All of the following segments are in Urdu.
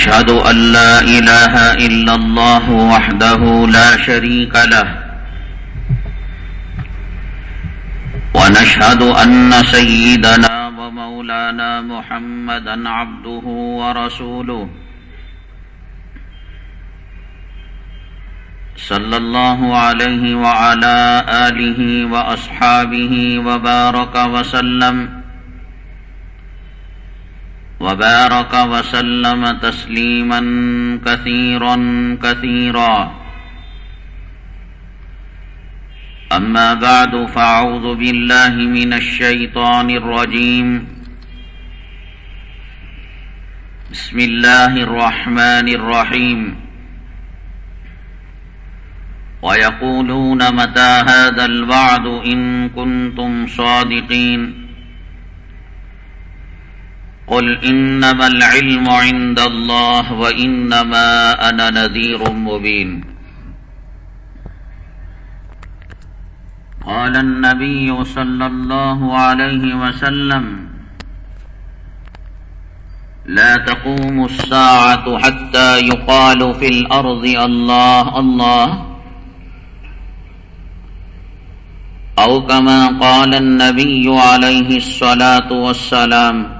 ونشهد أن لا إله إلا الله وحده لا شريك له. ونشهد أن سيدنا ومولانا محمدا عبده ورسوله. صلى الله عليه وعلى آله وأصحابه وبارك وسلم. وبارك وسلم تسليما كثيرا كثيرا. أما بعد فأعوذ بالله من الشيطان الرجيم. بسم الله الرحمن الرحيم. ويقولون متى هذا الوعد إن كنتم صادقين؟ قل إنما العلم عند الله وإنما أنا نذير مبين. قال النبي صلى الله عليه وسلم لا تقوم الساعة حتى يقال في الأرض الله الله. أو كما قال النبي عليه الصلاة والسلام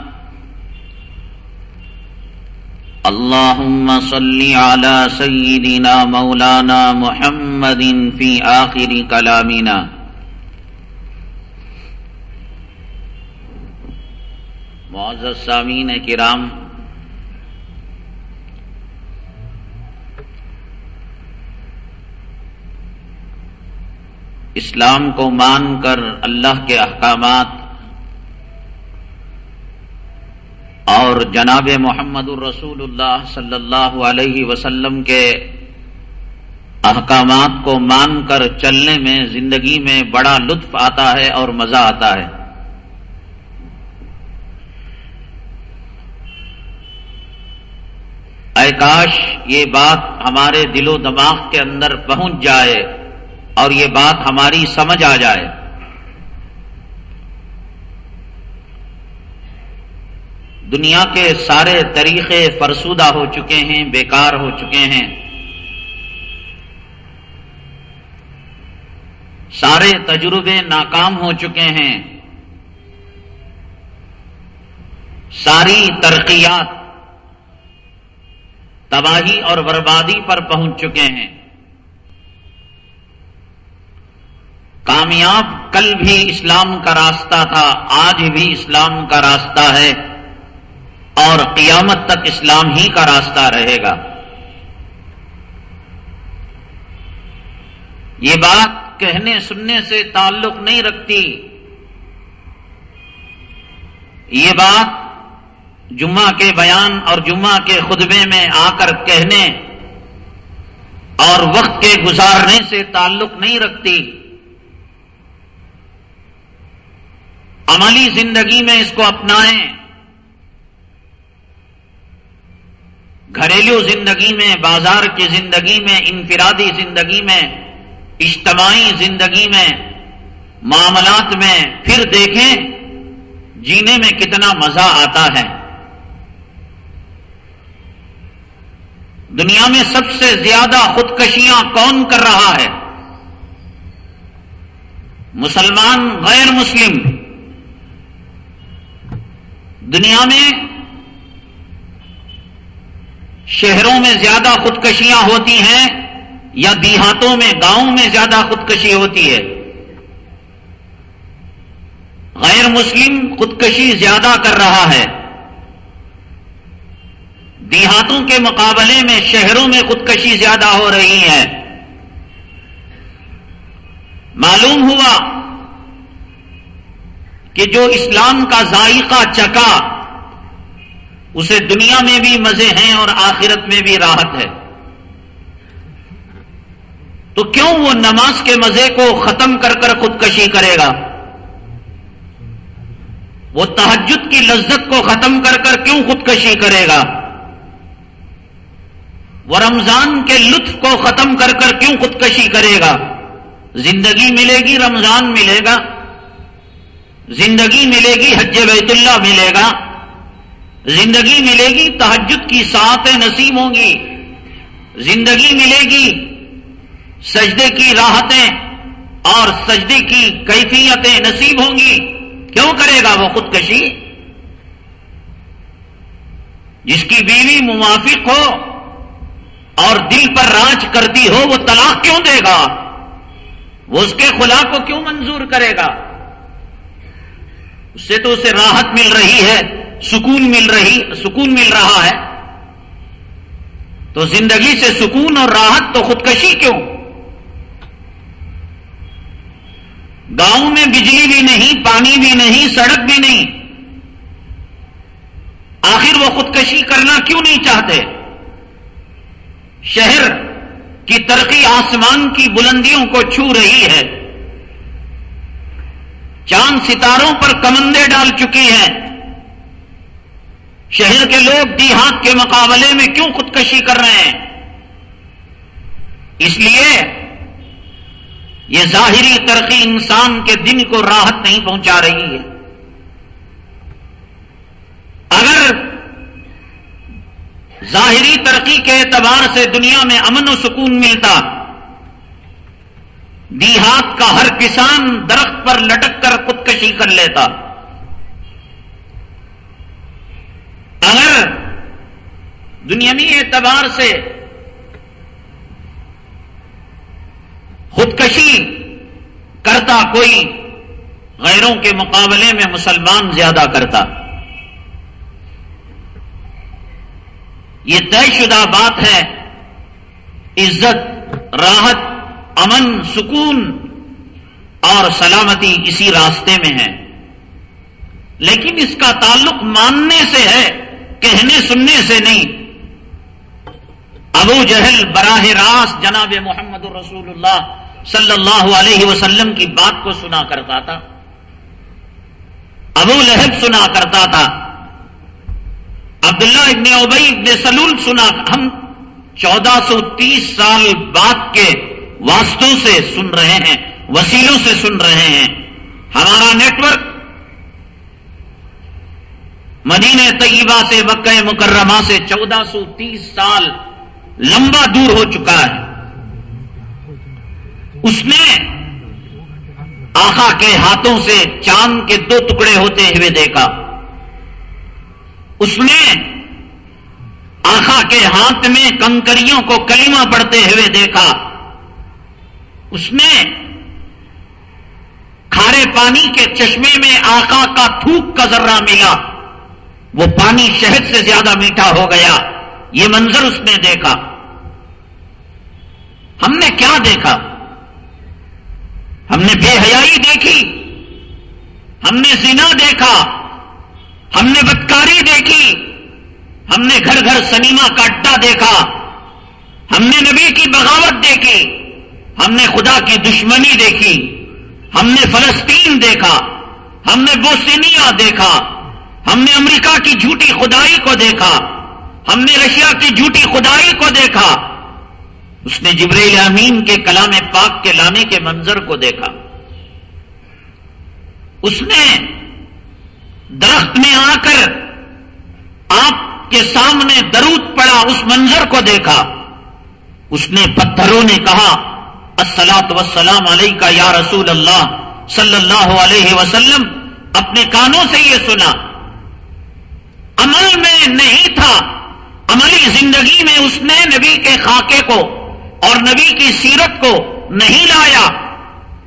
اللهم صل على سيدنا مولانا محمد في آخر كلامنا. معزز سامین کرام، اسلام کو مان کر اللہ کے احکامات اور جناب محمد الرسول اللہ صلی اللہ علیہ وسلم کے احکامات کو مان کر چلنے میں زندگی میں بڑا لطف آتا ہے اور مزہ آتا ہے۔ اے کاش یہ بات ہمارے دل و دماغ کے اندر پہنچ جائے اور یہ بات ہماری سمجھ آ جائے۔ دنیا کے سارے طریقے فرسودہ ہو چکے ہیں، بیکار ہو چکے ہیں۔ سارے تجربے ناکام ہو چکے ہیں۔ ساری ترقیات تباہی اور بربادی پر پہنچ چکے ہیں۔ کامیاب کل بھی اسلام کا راستہ تھا، آج بھی اسلام کا راستہ ہے۔ اور قیامت تک اسلام ہی کا راستہ رہے گا۔ یہ بات کہنے سننے سے تعلق نہیں رکھتی۔ یہ بات جمعہ کے بیان اور جمعہ کے خطبے میں آ کر کہنے اور وقت کے گزارنے سے تعلق نہیں رکھتی۔ عملی زندگی میں اس کو اپنائیں۔ گھریلو زندگی میں، بازار کی زندگی میں، انفرادی زندگی میں، اجتماعی زندگی میں، معاملات میں، پھر دیکھیں جینے میں کتنا مزہ آتا ہے۔ دنیا میں سب سے زیادہ خودکشیاں کون کر رہا ہے؟ مسلمان غیر مسلم۔ دنیا میں شہروں میں زیادہ خودکشیاں ہوتی ہیں یا دیہاتوں میں، گاؤں میں زیادہ خودکشی ہوتی ہے؟ غیر مسلم خودکشی زیادہ کر رہا ہے۔ دیہاتوں کے مقابلے میں شہروں میں خودکشی زیادہ ہو رہی ہے۔ معلوم ہوا کہ جو اسلام کا ذائقہ چکا اسے دنیا میں بھی مزے ہیں اور آخرت میں بھی راحت ہے۔ تو کیوں وہ نماز کے مزے کو ختم کر کر خودکشی کرے گا؟ وہ تحجد کی لذت کو ختم کر کر کیوں خودکشی کرے گا؟ وہ رمضان کے لطف کو ختم کر کر کیوں خودکشی کرے گا؟ زندگی ملے گی، رمضان ملے گا۔ زندگی ملے گی، حج بیت اللہ ملے گا۔ زندگی ملے گی تحجد کی ساتیں نصیب ہوں گی۔ زندگی ملے گی، سجدے کی راحتیں اور سجدے کی کیفیتیں نصیب ہوں گی۔ کیوں کرے گا وہ خودکشی؟ جس کی بیوی موافق ہو اور دل پر راج کرتی ہو، وہ طلاق کیوں دے گا؟ وہ اس کے خلا کو کیوں منظور کرے گا؟ اس سے تو اسے راحت مل رہی ہے۔ سکون مل رہی سکون مل رہا ہے تو زندگی سے سکون اور راحت تو خودکشی کیوں؟ گاؤں میں بجلی بھی نہیں، پانی بھی نہیں، سڑک بھی نہیں۔ آخر وہ خودکشی کرنا کیوں نہیں چاہتے؟ شہر کی ترقی آسمان کی بلندیوں کو چھو رہی ہے۔ چاند ستاروں پر کمندے ڈال چکی ہیں۔ شہر کے لوگ دیہات کے مقابلے میں کیوں خودکشی کر رہے ہیں؟ اس لیے یہ ظاہری ترقی انسان کے دن کو راحت نہیں پہنچا رہی ہے۔ اگر ظاہری ترقی کے اعتبار سے دنیا میں امن و سکون ملتا، دیہات کا ہر کسان درخت پر لٹک کر خودکشی کر لیتا اگر دنیاوی اعتبار سے خودکشی کرتا کوئی غیروں کے مقابلے میں مسلمان زیادہ کرتا۔ یہ طے شدہ بات ہے، عزت، راحت، امن، سکون اور سلامتی اسی راستے میں ہے۔ لیکن اس کا تعلق ماننے سے ہے، کہنے سننے سے نہیں۔ ابو جہل براہ راست جناب محمد الرسول اللہ صلی اللہ علیہ وسلم کی بات کو سنا کرتا تھا۔ ابو لہب سنا کرتا تھا۔ عبداللہ ابن ابئی ابن سلول سنا۔ ہم چودہ سو تیس سال بعد کے واسطوں سے سن رہے ہیں، وسیلوں سے سن رہے ہیں۔ ہمارا نیٹورک مدینہ طیبہ سے مکہ مکرمہ سے چودہ سو تیس سال لمبا دور ہو چکا ہے۔ اس نے آخا کے ہاتھوں سے چاند کے دو ٹکڑے ہوتے ہوئے دیکھا۔ اس نے آخا کے ہاتھ میں کنکریوں کو کلیمہ پڑتے ہوئے دیکھا۔ اس نے کھارے پانی کے چشمے میں آقا کا تھوک کا ذرہ ملا۔ وہ پانی شہد سے زیادہ میٹھا ہو گیا۔ یہ منظر اس نے دیکھا ہم نے کیا دیکھا ہم نے بے حیائی دیکھی ہم نے زنا دیکھا ہم نے بدکاری دیکھی ہم نے گھر گھر سنیما کا اڈا دیکھا ہم نے نبی کی بغاوت دیکھی ہم نے خدا کی دشمنی دیکھی ہم نے فلسطین دیکھا ہم نے بوسینیا دیکھا ہم نے امریکہ کی جھوٹی خدائی کو دیکھا ہم نے رشیا کی جھوٹی خدائی کو دیکھا۔ اس نے جبریل امین کے کلام پاک کے لانے کے منظر کو دیکھا۔ اس نے درخت میں آ کر آپ کے سامنے درود پڑا، اس منظر کو دیکھا۔ اس نے پتھروں نے کہا السلاط وسلام علیہ کا یا رسول اللہ صلی اللہ علیہ وسلم۔ اپنے کانوں سے یہ سنا۔ عمل میں نہیں تھا۔ عملی زندگی میں اس نے نبی کے خاکے کو اور نبی کی سیرت کو نہیں لایا۔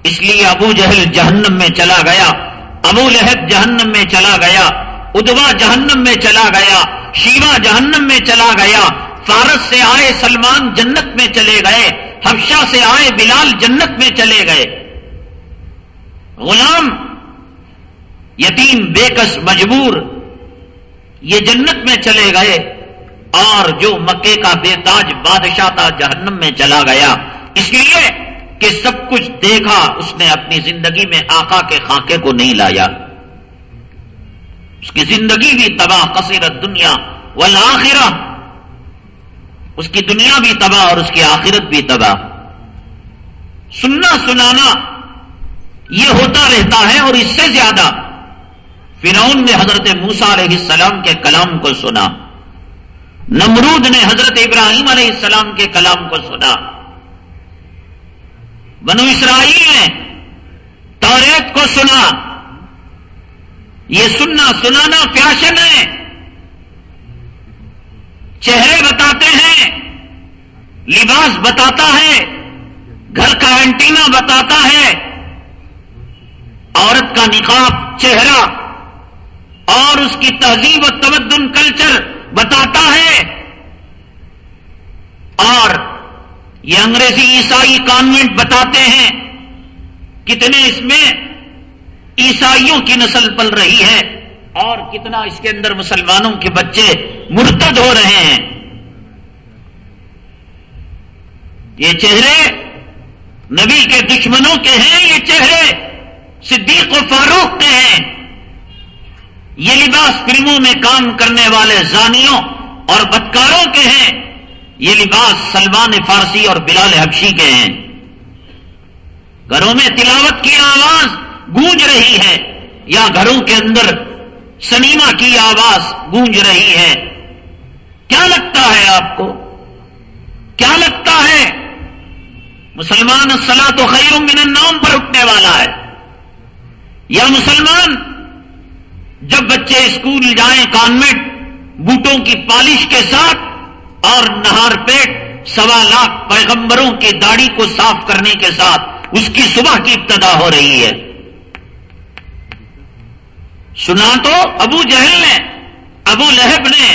اس لیے ابو جہل جہنم میں چلا گیا، ابو لہب جہنم میں چلا گیا، ادوا جہنم میں چلا گیا، شیوا جہنم میں چلا گیا، فارس سے آئے سلمان جنت میں چلے گئے حفشہ سے آئے بلال جنت میں چلے گئے۔ غلام، یتیم بےکس مجبور، یہ جنت میں چلے گئے۔ اور جو مکے کا بے تاج بادشاہ تھا جہنم میں چلا گیا۔ اس لیے کہ سب کچھ دیکھا، اس نے اپنی زندگی میں آقا کے خاکے کو نہیں لایا۔ اس کی زندگی بھی تباہ کثیرت دنیا والآخرہ۔ اس کی دنیا بھی تباہ اور اس کی آخرت بھی تباہ۔ سننا، سنانا، یہ ہوتا رہتا ہے اور اس سے زیادہ۔ فرعون نے حضرت موسا علیہ السلام کے کلام کو سنا۔ نمرود نے حضرت ابراہیم علیہ السلام کے کلام کو سنا۔ بنو اسرائیل نے توریت کو سنا۔ یہ سننا سنانا فیشن ہے۔ چہرے بتاتے ہیں، لباس بتاتا ہے، گھر کا اینٹینا بتاتا ہے۔ عورت کا نقاب، چہرہ اور اس کی تہذیب و تمدن کلچر بتاتا ہے۔ اور یہ انگریزی عیسائی کانوینٹ بتاتے ہیں کتنے اس میں عیسائیوں کی نسل پل رہی ہے اور کتنا اس کے اندر مسلمانوں کے بچے مرتد ہو رہے ہیں۔ یہ چہرے نبی کے دشمنوں کے ہیں، یہ چہرے صدیق و فاروق کے ہیں۔ یہ لباس فلموں میں کام کرنے والے زانیوں اور بدکاروں کے ہیں۔ یہ لباس سلمان فارسی اور بلال حبشی کے ہیں۔ گھروں میں تلاوت کی آواز گونج رہی ہے یا گھروں کے اندر سنیما کی آواز گونج رہی ہے۔ کیا لگتا ہے آپ کو؟ کیا لگتا ہے؟ مسلمان سلا تو خیر من النوم پر اٹھنے والا ہے۔ یا مسلمان جب بچے اسکول جائیں کانوینٹ بوٹوں کی پالش کے ساتھ اور نہار پیٹ سوا لاکھ پیغمبروں کی داڑھی کو صاف کرنے کے ساتھ اس کی صبح کی ابتدا ہو رہی ہے۔ سنا تو ابو جہل نے، ابو لہب نے،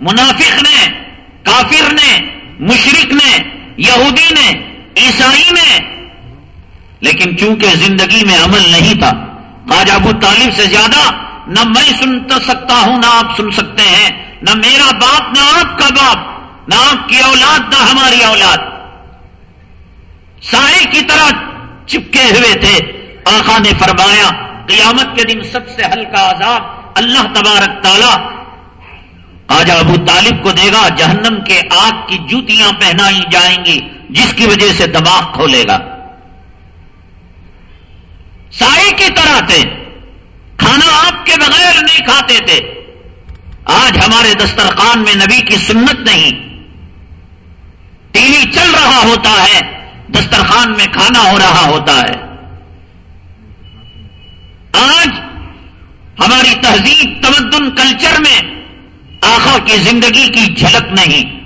منافق نے، کافر نے مشرق نے، یہودی نے، عیسائی نے۔ لیکن چونکہ زندگی میں عمل نہیں تھا آج ابو طالب سے زیادہ نہ میں سن سکتا ہوں، نہ آپ سن سکتے ہیں۔ نہ میرا باپ، نہ آپ کا باپ، نہ آپ کی اولاد، نہ ہماری اولاد۔ سائے کی طرح چپکے ہوئے تھے۔ آخا نے فرمایا، قیامت کے دن سب سے ہلکا عذاب اللہ تبارک تعالی آج ابو طالب کو دے گا۔ جہنم کے آگ کی جوتیاں پہنائی جائیں گی، جس کی وجہ سے دماغ کھولے گا۔ سائے کی طرح تھے۔ کھانا آپ کے بغیر نہیں کھاتے تھے۔ آج ہمارے دسترخوان میں نبی کی سنت نہیں۔ ٹی وی چل رہا ہوتا ہے، دسترخوان میں کھانا ہو رہا ہوتا ہے۔ آج ہماری تہذیب، تمدن، کلچر میں آخا کی زندگی کی جھلک نہیں۔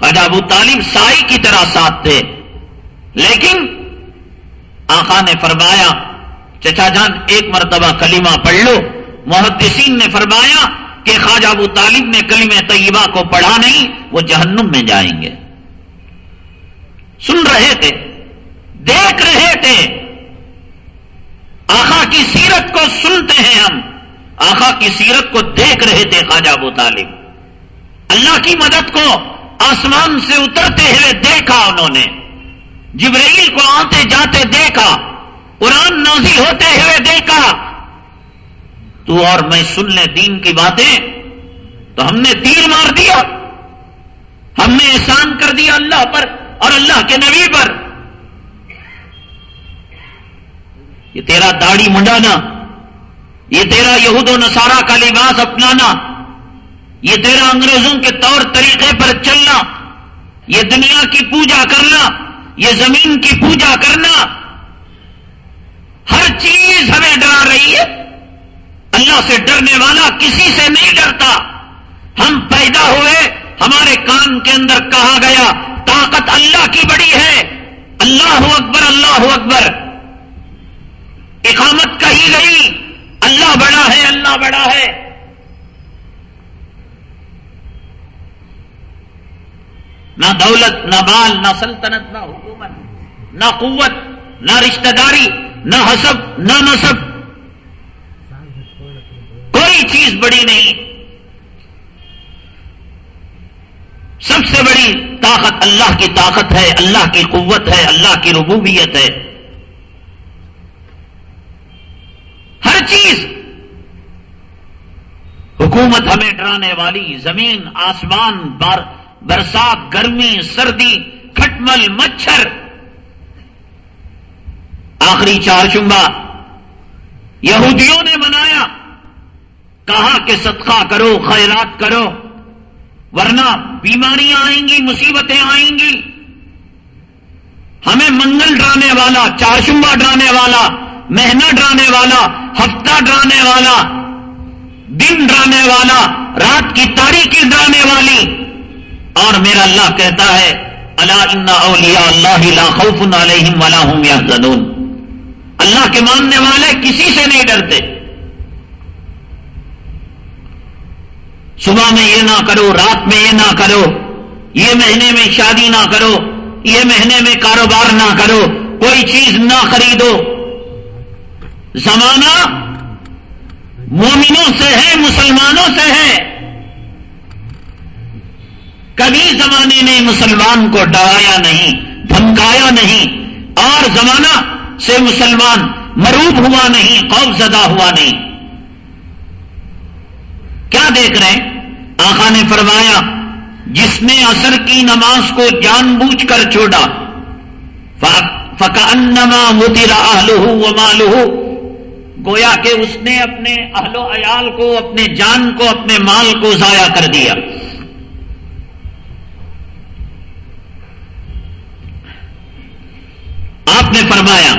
ابو طالب سائی کی طرح ساتھ تھے۔ لیکن آخا نے فرمایا چچا جان، ایک مرتبہ کلمہ پڑھ لو۔ محدثین نے فرمایا کہ خواجہ ابو طالب نے کلمہ طیبہ کو پڑھا نہیں، وہ جہنم میں جائیں گے۔ سن رہے تھے، دیکھ رہے تھے۔ آخا کی سیرت کو سنتے ہیں ہم۔ آخا کی سیرت کو دیکھ رہے تھے خواجہ ابو طالب۔ اللہ کی مدد کو آسمان سے اترتے ہوئے دیکھا انہوں نے۔ جبرائیل کو آتے جاتے دیکھا۔ قرآن نازل ہوتے ہوئے دیکھا، تو اور میں سن لیں دین کی باتیں، تو ہم نے تیر مار دیا۔ ہم نے احسان کر دیا اللہ پر اور اللہ کے نبی پر۔ یہ تیرا داڑھی منڈانا، یہ تیرا یہود و نصارہ کا لباس اپنانا، یہ تیرا انگریزوں کے طور طریقے پر چلنا، یہ دنیا کی پوجا کرنا، یہ زمین کی پوجا کرنا۔ ہر چیز ہمیں ڈرا رہی ہے۔ اللہ سے ڈرنے والا کسی سے نہیں ڈرتا۔ ہم پیدا ہوئے، ہمارے کان کے اندر کہا گیا، طاقت اللہ کی بڑی ہے۔ اللہ اکبر اللہ اکبر۔ اقامت کہی گئی، اللہ بڑا ہے، اللہ بڑا ہے۔ نہ دولت، نہ بال نہ سلطنت، نہ حکومت، نہ قوت، نہ رشتہ داری۔ نہ حسب، نہ نصب۔ کوئی چیز بڑی نہیں۔ سب سے بڑی طاقت اللہ کی طاقت ہے، اللہ کی قوت ہے، اللہ کی ربوبیت ہے۔ ہر چیز۔ حکومت ہمیں ڈرانے والی، زمین، آسمان بار برسات، گرمی، سردی، کھٹمل، مچھر۔ آخری چار چمبا یہودیوں نے منایا، کہا کہ صدقہ کرو، خیرات کرو، ورنہ بیماریاں آئیں گی، مصیبتیں آئیں گی۔ ہمیں منگل ڈرانے والا چارشمبا ڈرانے والا، مہینہ ڈرانے والا، ہفتہ ڈرانے والا، دن ڈرانے والا، رات کی تاریخی ڈرانے والی۔ اور میرا اللہ کہتا ہے اللہ اولیاء اللہ لا خوف علیہم ولا هم يحزنون اللہ کے ماننے والے کسی سے نہیں ڈرتے۔ صبح میں یہ نہ کرو، رات میں یہ نہ کرو۔ یہ مہینے میں شادی نہ کرو۔ یہ مہینے میں کاروبار نہ کرو۔ کوئی چیز نہ خریدو۔ زمانہ مومنوں سے ہے، مسلمانوں سے ہے۔ کبھی زمانے نے مسلمان کو ڈرایا نہیں، دھمکایا نہیں۔ اور زمانہ سے مسلمان مروب ہوا نہیں، قوم زدہ ہوا نہیں۔ کیا دیکھ رہے ہیں؟ آقا نے فرمایا، جس نے اثر کی نماز کو جان بوجھ کر چھوڑا فکا انما متیرا و مالو گویا کہ اس نے اپنے اہل و عیال کو، اپنے جان کو، اپنے مال کو ضائع کر دیا۔ آپ نے فرمایا،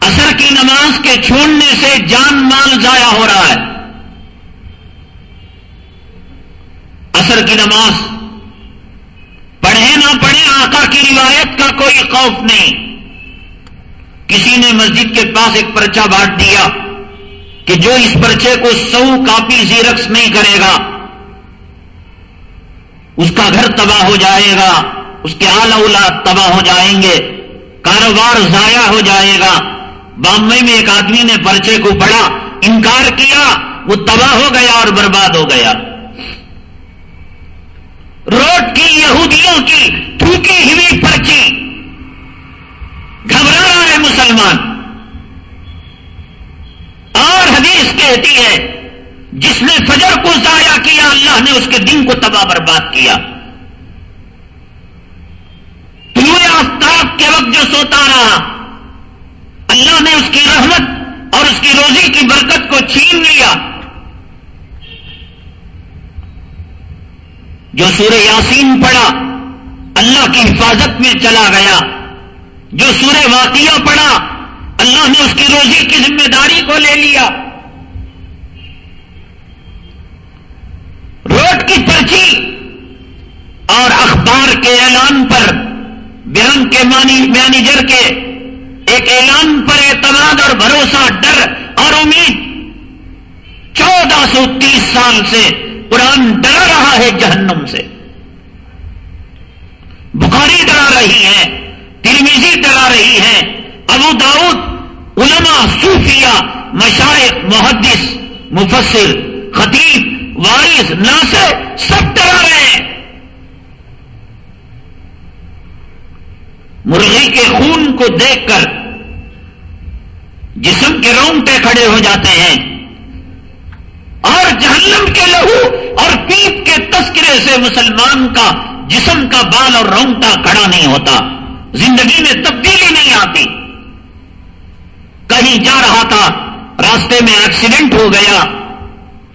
اثر کی نماز کے چھوڑنے سے جان مال ضائع ہو رہا ہے۔ اثر کی نماز پڑھے نہ پڑھے آقا کی روایت کا کوئی خوف نہیں۔ کسی نے مسجد کے پاس ایک پرچہ بانٹ دیا کہ جو اس پرچے کو سو کاپی زیرکس نہیں کرے گا۔ اس کا گھر تباہ ہو جائے گا، اس کے آل اولاد تباہ ہو جائیں گے، کاروبار ضائع ہو جائے گا۔ بامبئی میں ایک آدمی نے پرچے کو پڑھا انکار کیا، وہ تباہ ہو گیا اور برباد ہو گیا۔ روڈ کی، یہودیوں کی تھوکی ہوئی پرچی گھبرا رہا ہے مسلمان۔ اور حدیث کہتی ہے جس نے فجر کو ضائع کیا، اللہ نے اس کے دن کو تباہ برباد کیا۔ طلوع آفتاب کے وقت جو سوتا رہا، اللہ نے اس کی رحمت اور اس کی روزی کی برکت کو چھین لیا۔ جو سورہ یاسین پڑا اللہ کی حفاظت میں چلا گیا۔ جو سورہ واقعہ پڑا اللہ نے اس کی روزی کی ذمہ داری کو لے لیا۔ روڈ کی پرچی اور اخبار کے اعلان پر، بیان کے مینیجر کے ایک اعلان پر اعتماد اور بھروسہ، ڈر اور امید۔ چودہ سو تیس سال سے قرآن ڈرا رہا ہے جہنم سے۔ بخاری ڈرا رہی ہے ترمیزی ڈرا رہی ہے، ابو داؤد، علماء، صوفیہ مشائق محدث، مفسر، خطیب وارث ناصر سب ڈرا رہے ہیں۔ مرغی کے خون کو دیکھ کر جسم کے رونگٹے کھڑے ہو جاتے ہیں۔ اور جہنم کے لہو اور پیپ کے تذکرے سے مسلمان کا جسم کا بال اور رونگٹا کھڑا نہیں ہوتا۔ زندگی میں تبدیلی نہیں آتی۔ کہیں جا رہا تھا، راستے میں ایکسیڈنٹ ہو گیا۔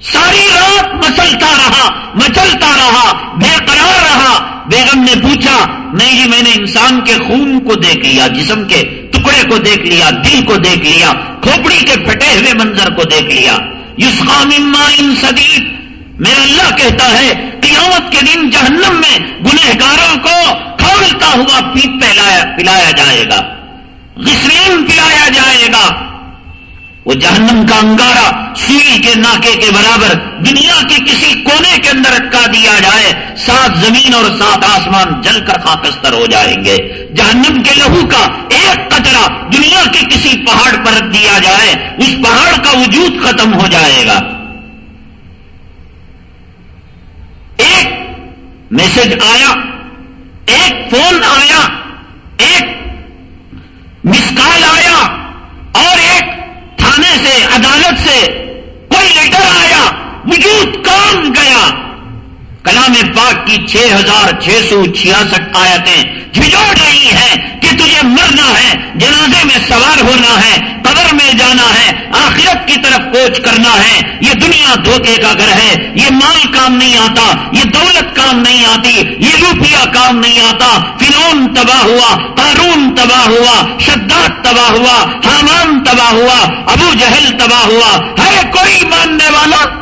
ساری رات مچلتا رہا مچلتا رہا، بے قرار رہا۔ بیگم نے پوچھا، نہیں جی میں نے انسان کے خون کو دیکھ لیا، جسم کے پھیپڑے کو دیکھ لیا، دل کو دیکھ لیا، کھوپڑی کے پھٹے ہوئے منظر کو دیکھ لیا۔ یس مما ان سدید میرا اللہ کہتا ہے، قیامت کے دن جہنم میں گنہگاروں کو کھولتا ہوا پیپ پلایا جائے گا۔ غسرین پلایا جائے گا۔ وہ جہنم کا انگارہ سوئی کے ناکے کے برابر دنیا کے کسی کونے کے اندر اٹکا دیا جائے، سات زمین اور سات آسمان جل کر خاکستر ہو جائیں گے۔ جہنم کے لہو کا ایک قطرہ دنیا کے کسی پہاڑ پر رکھ دیا جائے، اس پہاڑ کا وجود ختم ہو جائے گا۔ ایک میسج آیا، ایک فون آیا، ایک مسکال آیا اور ایک تھانے سے عدالت سے کوئی لیٹر آیا وجود کام گیا کلام پاک کی چھ ہزار چھ سو چھیاسٹھ آیتیں جھجوڑ رہی ہیں کہ تجھے مرنا ہے، جنازے میں سوار ہونا ہے، قبر میں جانا ہے، آخرت کی طرف کوچ کرنا ہے۔ یہ دنیا دھوکے کا گھر ہے، یہ مال کام نہیں آتا، یہ دولت کام نہیں آتی، یہ روپیہ کام نہیں آتا۔ فرون تباہ ہوا، قارون تباہ ہوا، شداد تباہ ہوا، حامان تباہ ہوا، ابو جہل تباہ ہوا۔ ہے کوئی ماننے والا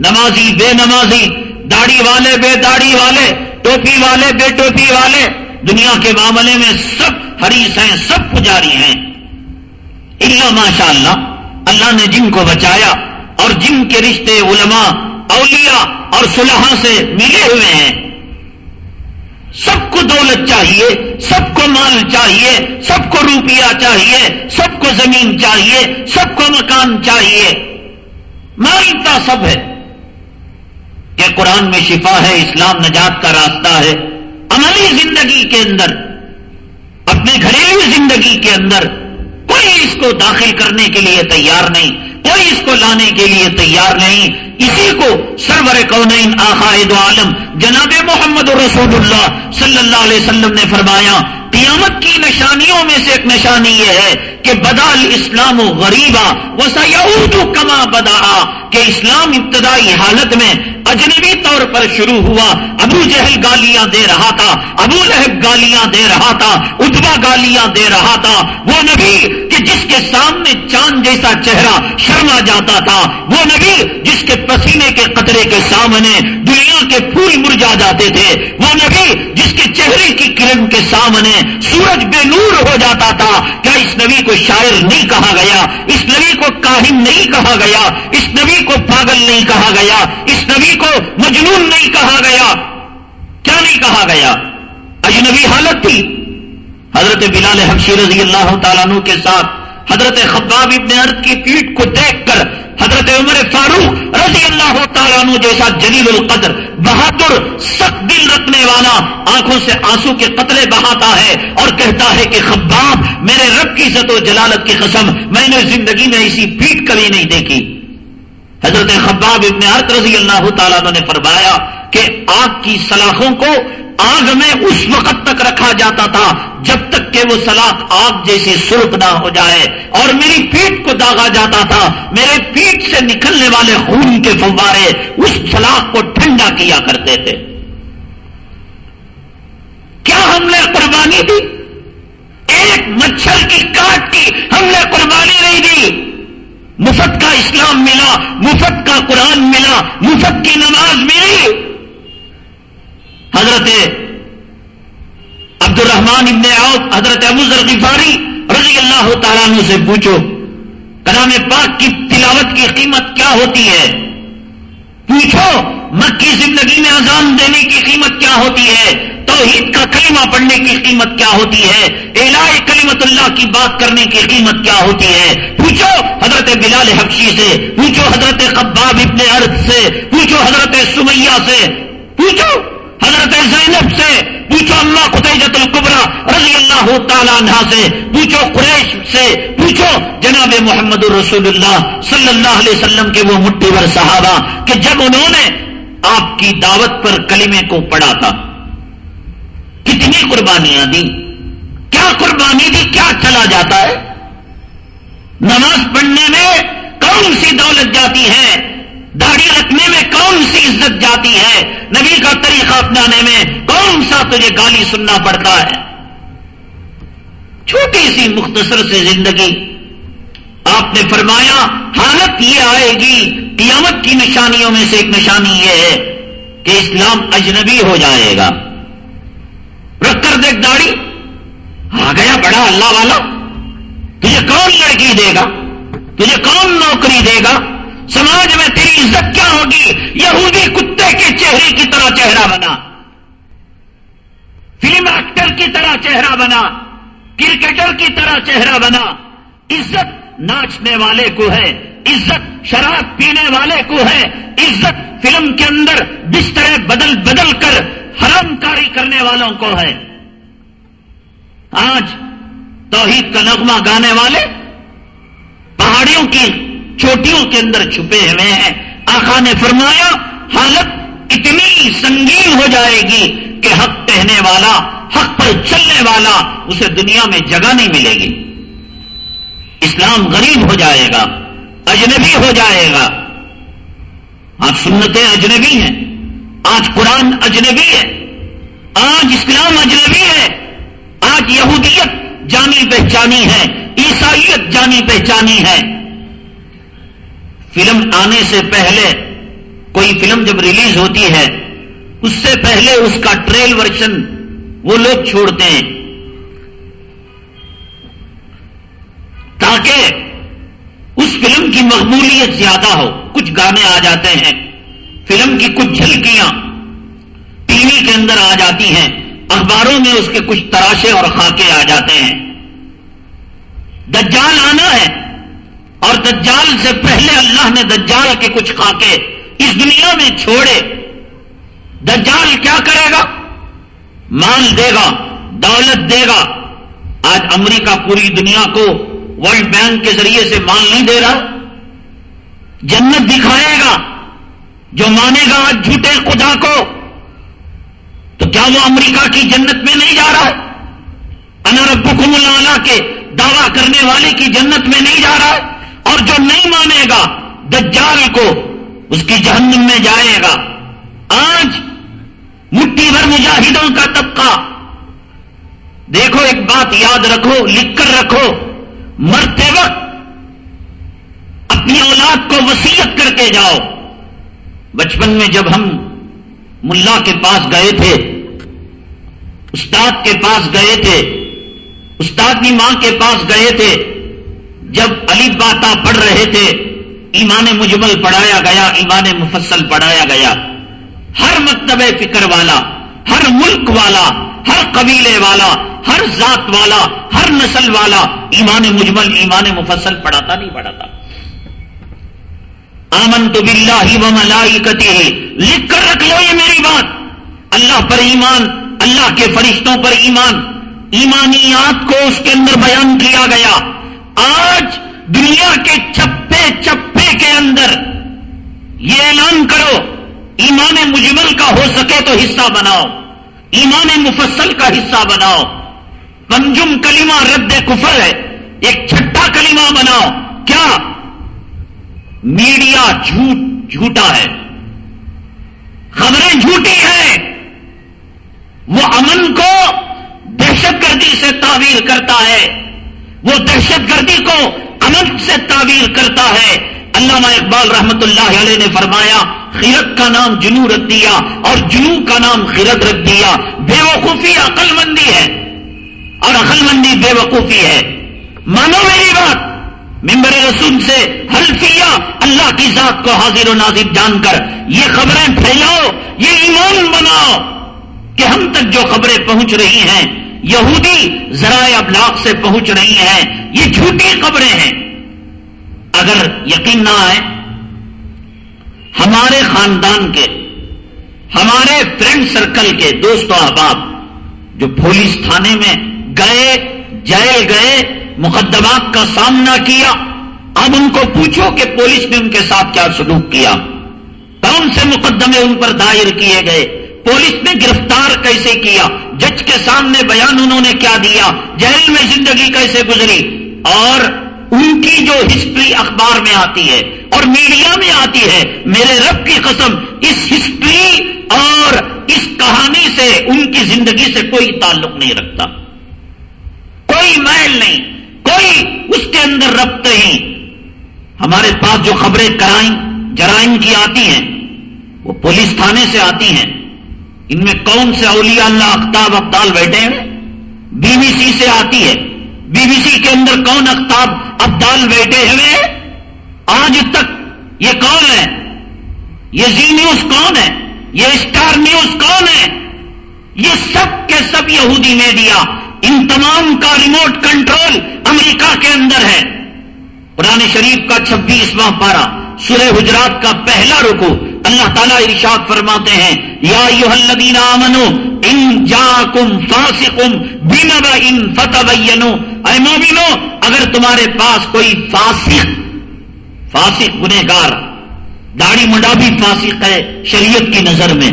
نمازی، بے نمازی، داڑھی والے، بے داڑھی والے، ٹوپی والے، بے ٹوپی والے، دنیا کے معاملے میں سب حریص ہیں سب پجاری ہیں۔ اللہ ماشاء اللہ اللہ نے جن کو بچایا اور جن کے رشتے علماء، اولیاء اور صلحہ سے ملے ہوئے ہیں۔ سب کو دولت چاہیے، سب کو مال چاہیے، سب کو روپیہ چاہیے، سب کو زمین چاہیے، سب کو مکان چاہیے۔ مانگتا سب ہے۔ کہ قرآن میں شفا ہے، اسلام نجات کا راستہ ہے۔ عملی زندگی کے اندر اپنے گھریلو زندگی کے اندر کوئی اس کو داخل کرنے کے لیے تیار نہیں، کوئی اس کو لانے کے لیے تیار نہیں۔ اسی کو سرور کونین آخائد عالم، جناب محمد رسول اللہ صلی اللہ علیہ وسلم نے فرمایا، قیامت کی نشانیوں میں سے ایک نشانی یہ ہے کہ بدال اسلام و غریبا وہ کما بدا کہ اسلام ابتدائی حالت میں اجنبی طور پر شروع ہوا۔ ابو جہل گالیاں دے رہا تھا، ابو لہب گالیاں دے رہا تھا ادبا گالیاں دے رہا تھا۔ وہ نبی کہ جس کے سامنے چاند جیسا چہرہ شرما جاتا تھا، وہ نبی جس کے پسینے کے قطرے کے سامنے دنیا کے پھول مرجا جاتے تھے، وہ نبی جس کے چہرے کی کرن کے سامنے سورج بے نور ہو جاتا تھا۔ کیا اس نبی کو شاعر نہیں کہا گیا؟ اس نبی کو کاہن نہیں کہا گیا؟ اس نبی کو پاگل نہیں کہا گیا؟ اس نبی کو مجنون نہیں کہا گیا۔ کیا نہیں کہا گیا؟ اجنبی حالت تھی۔ حضرت بلال حبشی رضی اللہ تعالیٰ عنہ کے ساتھ حضرت خباب ابن ارد کی پیٹ کو دیکھ کر حضرت عمر فاروق رضی اللہ تعالیٰ عنہ جیسا جلیل القدر، بہادر، سخت دل رکھنے والا، آنکھوں سے آنسو کے قطرے بہاتا ہے اور کہتا ہے کہ خباب میرے رب کی عزت و جلالت کی قسم، میں نے زندگی میں ایسی پیٹ کبھی نہیں دیکھی۔ حضرت خباب ابن عرت رضی اللہ تعالیٰ نے فرمایا کہ آگ کی سلاخوں کو آگ میں اس وقت تک رکھا جاتا تھا جب تک کہ وہ سلاخ آگ جیسی سرخ نہ ہو جائے اور میری پیٹ کو داغا جاتا تھا۔ میرے پیٹ سے نکلنے والے خون کے فوارے اس سلاخ کو ٹھنڈا کیا کرتے تھے۔ کیا ہم نے قربانی دی؟ ایک مچھر کی کاٹ کی ہم نے قربانی نہیں دی۔ مفت کا اسلام ملا، مفت کا قرآن ملا، مفت کی نماز ملی۔ حضرت عبد الرحمان ابن عوف، حضرت ابو غفاری رضی اللہ تعالیٰ عنہ سے پوچھو، کلام پاک کی تلاوت کی قیمت کیا ہوتی ہے؟ پوچھو۔ مکی زندگی میں اذان دینے کی قیمت کیا ہوتی ہے؟ توحید کا کلمہ پڑھنے کی قیمت کیا ہوتی ہے؟ الہ کلیمت اللہ کی بات کرنے کی قیمت کیا ہوتی ہے؟ پوچھو حضرت بلال حبشی سے، پوچھو حضرت قباب ابن ارد سے، پوچھو حضرت سمیہ سے، پوچھو حضرت زینب سے، پوچھو اللہ خطیجت القبرا رضی اللہ تعالیٰ عنہ سے، پوچھو قریش سے، پوچھو جناب محمد الرسول اللہ صلی اللہ علیہ وسلم کے وہ مٹھی ور صحابہ کہ جب انہوں نے آپ کی دعوت پر کلمے کو پڑھا تھا کتنی قربانیاں دی کیا قربانی دی کیا چلا جاتا ہے؟ نماز پڑھنے میں کون سی دولت جاتی ہے؟ داڑھی رکھنے میں کون سی عزت جاتی ہے؟ نبی کا طریقہ اپنانے میں کون سا تجھے گالی سننا پڑتا ہے؟ چھوٹی سی مختصر سے زندگی آپ نے فرمایا، حالت یہ آئے گی، قیامت کی نشانیوں میں سے ایک نشانی یہ ہے کہ اسلام اجنبی ہو جائے گا۔ رکھ کر دیکھ داڑھی۔ آ گیا بڑا اللہ والا۔ تجھے کون لڑکی دے گا؟ تجھے کون نوکری دے گا؟ سماج میں تیری عزت کیا ہوگی؟ یہودی کتے کے چہرے کی طرح چہرہ بنا۔ فلم ایکٹر کی طرح چہرہ بنا۔ کرکٹر کی طرح چہرہ بنا۔ عزت ناچنے والے کو ہے، عزت، شراب پینے والے کو ہے، عزت فلم کے اندر بسترے بدل بدل کر حرام کاری کرنے والوں کو ہے۔ آج توحید کا نغمہ گانے والے پہاڑیوں کی چوٹیوں کے اندر چھپے ہوئے ہیں۔ آخا نے فرمایا، حالت اتنی سنگین ہو جائے گی کہ حق کہنے والا، حق پر چلنے والا اسے دنیا میں جگہ نہیں ملے گی۔ اسلام غریب ہو جائے گا، اجنبی ہو جائے گا۔ آج سنتیں اجنبی ہیں، آج قرآن اجنبی ہے۔ آج اسلام اجنبی ہے۔ آج یہودیت جانی پہچانی ہے، عیسائیت جانی پہچانی ہے۔ فلم آنے سے پہلے کوئی فلم جب ریلیز ہوتی ہے، اس سے پہلے اس کا ٹریل ورژن وہ لوگ چھوڑتے ہیں۔ تاکہ اس فلم کی مقبولیت زیادہ ہو۔ کچھ گانے آ جاتے ہیں۔ فلم کی کچھ جھلکیاں ٹی وی کے اندر آ جاتی ہیں۔ اخباروں میں اس کے کچھ تراشے اور خاکے آ جاتے ہیں۔ دجال آنا ہے۔ اور دجال سے پہلے اللہ نے دجال کے کچھ خاکے اس دنیا میں چھوڑے۔ دجال کیا کرے گا؟ مال دے گا، دولت دے گا۔ آج امریکہ پوری دنیا کو ورلڈ بینک کے ذریعے سے مال نہیں دے رہا، جنت دکھائے گا، جو مانے گا آج جھوٹے خدا کو، تو کیا وہ امریکہ کی جنت میں نہیں جا رہا ہے؟ انربکم اللہ کے دعوی کرنے والے کی جنت میں نہیں جا رہا ہے؟ اور جو نہیں مانے گا، دجال کو اس کی جہنم میں جائے گا۔ آج مٹھی بھر مجاہدوں کا طبقہ، دیکھو ایک بات یاد رکھو، لکھ کر رکھو۔ مرتے وقت اپنی اولاد کو وسیعت کر کے جاؤ۔ بچپن میں جب ہم ملا کے پاس گئے تھے، استاد کے پاس گئے تھے، استاد کی ماں کے پاس گئے تھے، جب علی باتا پڑھ رہے تھے، ایمان مجمل پڑھایا گیا، ایمان مفصل پڑھایا گیا۔ ہر مکتب فکر والا، ہر ملک والا ہر قبیلے والا، ہر ذات والا، ہر نسل والا ایمان مجمل، ایمان مفصل پڑھاتا نہیں، پڑھاتا۔ آمن تو بلّہ ہی و لکھ کر رکھ لو یہ میری بات۔ اللہ پر ایمان، اللہ کے فرشتوں پر ایمان۔ ایمانیات کو اس کے اندر بیان کیا گیا۔ آج دنیا کے چپے چپے کے اندر یہ اعلان کرو، ایمان مجمل کا ہو سکے تو حصہ بناؤ۔ ایمان مفصل کا حصہ بناؤ۔ پنجم کلمہ رد کفر ہے۔ ایک چھٹا کلمہ بناؤ۔ کیا؟ میڈیا جھوٹ، جھوٹا ہے۔ خبریں جھوٹی ہیں۔ وہ امن کو دہشت گردی سے تعویل کرتا ہے۔ وہ دہشت گردی کو امن سے تعویل کرتا ہے۔ علامہ اقبال رحمت اللہ علیہ نے فرمایا خیرت کا نام جنو رکھ دیا اور جنو کا نام خیرت رکھ دیا، بے وقوفی عقل مندی ہے۔ اور عقل مندی بے وقوفی ہے۔ مانو میری بات ممبر رسول سے حلفیہ اللہ کی ذات کو حاضر و نازر جان کر یہ خبریں پھیلاؤ، یہ ایمان بناؤ کہ ہم تک جو خبریں پہنچ رہی ہیں، یہودی ذرائع ابلاغ سے پہنچ رہی ہیں، یہ جھوٹی خبریں ہیں۔ اگر یقین نہ آئے ہمارے خاندان کے، ہمارے فرینڈ سرکل کے دوست و احباب جو پولیس تھانے میں گئے، جیل گئے، مقدمات کا سامنا کیا، اب ان کو پوچھو کہ پولیس نے ان کے ساتھ کیا سلوک کیا۔ کون سے مقدمے ان پر دائر کیے گئے؟ پولیس نے گرفتار کیسے کیا؟ جج کے سامنے بیان انہوں نے کیا دیا؟ جیل میں زندگی کیسے گزری؟ اور ان کی جو ہسٹری اخبار میں آتی ہے اور میڈیا میں آتی ہے۔ میرے رب کی قسم، اس ہسٹری اور اس کہانی سے ان کی زندگی سے کوئی تعلق نہیں رکھتا۔ کوئی میل نہیں، کوئی اس کے اندر ربط نہیں۔ ہمارے پاس جو خبریں کرائم جرائم کی آتی ہیں، وہ پولیس تھانے سے آتی ہیں۔ ان میں کون سے اولیاء اللہ اختاب ابدال بیٹھے ہیں؟ بی بی سی سے آتی ہے۔ بی بی سی کے اندر کون اختاب ابدال بیٹھے ہوئے آج تک یہ کون ہے؟ یہ زی نیوز کون ہے؟ یہ اسٹار نیوز کون ہے؟ یہ سب کے سب یہودی میڈیا، ان تمام کا ریموٹ کنٹرول امریکہ کے اندر ہے۔ قرآن شریف کا چھبیسواں پارا سورہ حجرات کا پہلا رکو اللہ تعالیٰ ارشاد فرماتے ہیں، یا یو الذین آمنو، ان جا کم فاسکم بینبا ان فتح اے مومنو، اگر تمہارے پاس کوئی فاسق فاسق گنہگار، داڑھی منڈا بھی فاسق ہے شریعت کی نظر میں۔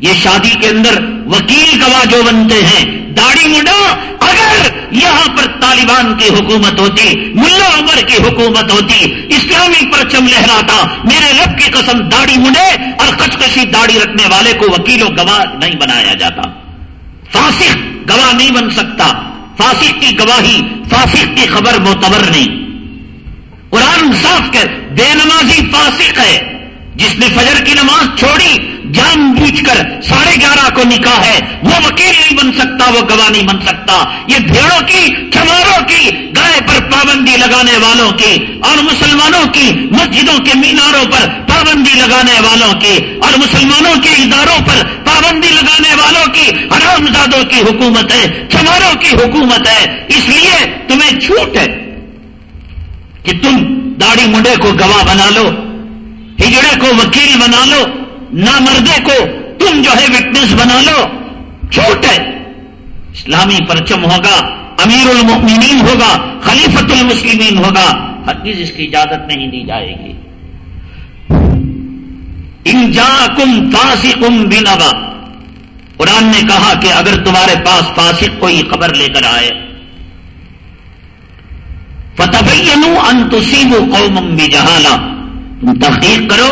یہ شادی کے اندر وکیل گواہ جو بنتے ہیں، داڑھی منڈا اگر یہاں پر طالبان کی حکومت ہوتی، ملا عمر کی حکومت ہوتی، اسلامی پرچم لہراتا، میرے رب کی قسم داڑھی منڈے اور کچکشی داڑھی رکھنے والے کو وکیل و گواہ نہیں بنایا جاتا۔ فاسق گواہ نہیں بن سکتا۔ فاسق کی گواہی، فاسق کی خبر معتبر نہیں۔ قرآن صاف کر، بے نمازی فاسق ہے۔ جس نے فجر کی نماز چھوڑی، جان بوجھ کر ساڑھے گیارہ کو نکاح ہے۔ وہ وکیل نہیں بن سکتا، وہ گواہ نہیں بن سکتا۔ یہ بھیڑوں کی چماروں کی، گائے پر پابندی لگانے والوں کی، اور مسلمانوں کی، مسجدوں کے میناروں پر پابندی لگانے والوں کی، اور مسلمانوں کے اداروں پر پابندی لگانے والوں کی۔ حرام زادوں کی حکومت ہے چماروں کی حکومت ہے۔ اس لیے تمہیں چھوٹ ہے۔ کہ تم داڑھی منڈے کو گواہ بنا لو، ہجڑے کو وکیل بنا لو نہ مردے کو تم جو ہے وٹنس بنا لو۔ چھوٹ ہے۔ اسلامی پرچم ہوگا امیر المؤمنین ہوگا خلیفت المسلمین ہوگا۔ ہر چیز اس کی اجازت نہیں دی جائے گی۔ ان جا کم فاسق کم قرآن نے کہا کہ اگر تمہارے پاس فاسق کوئی خبر لے کر آئے تصیب قوم بجہالا۔ تم تحقیق کرو،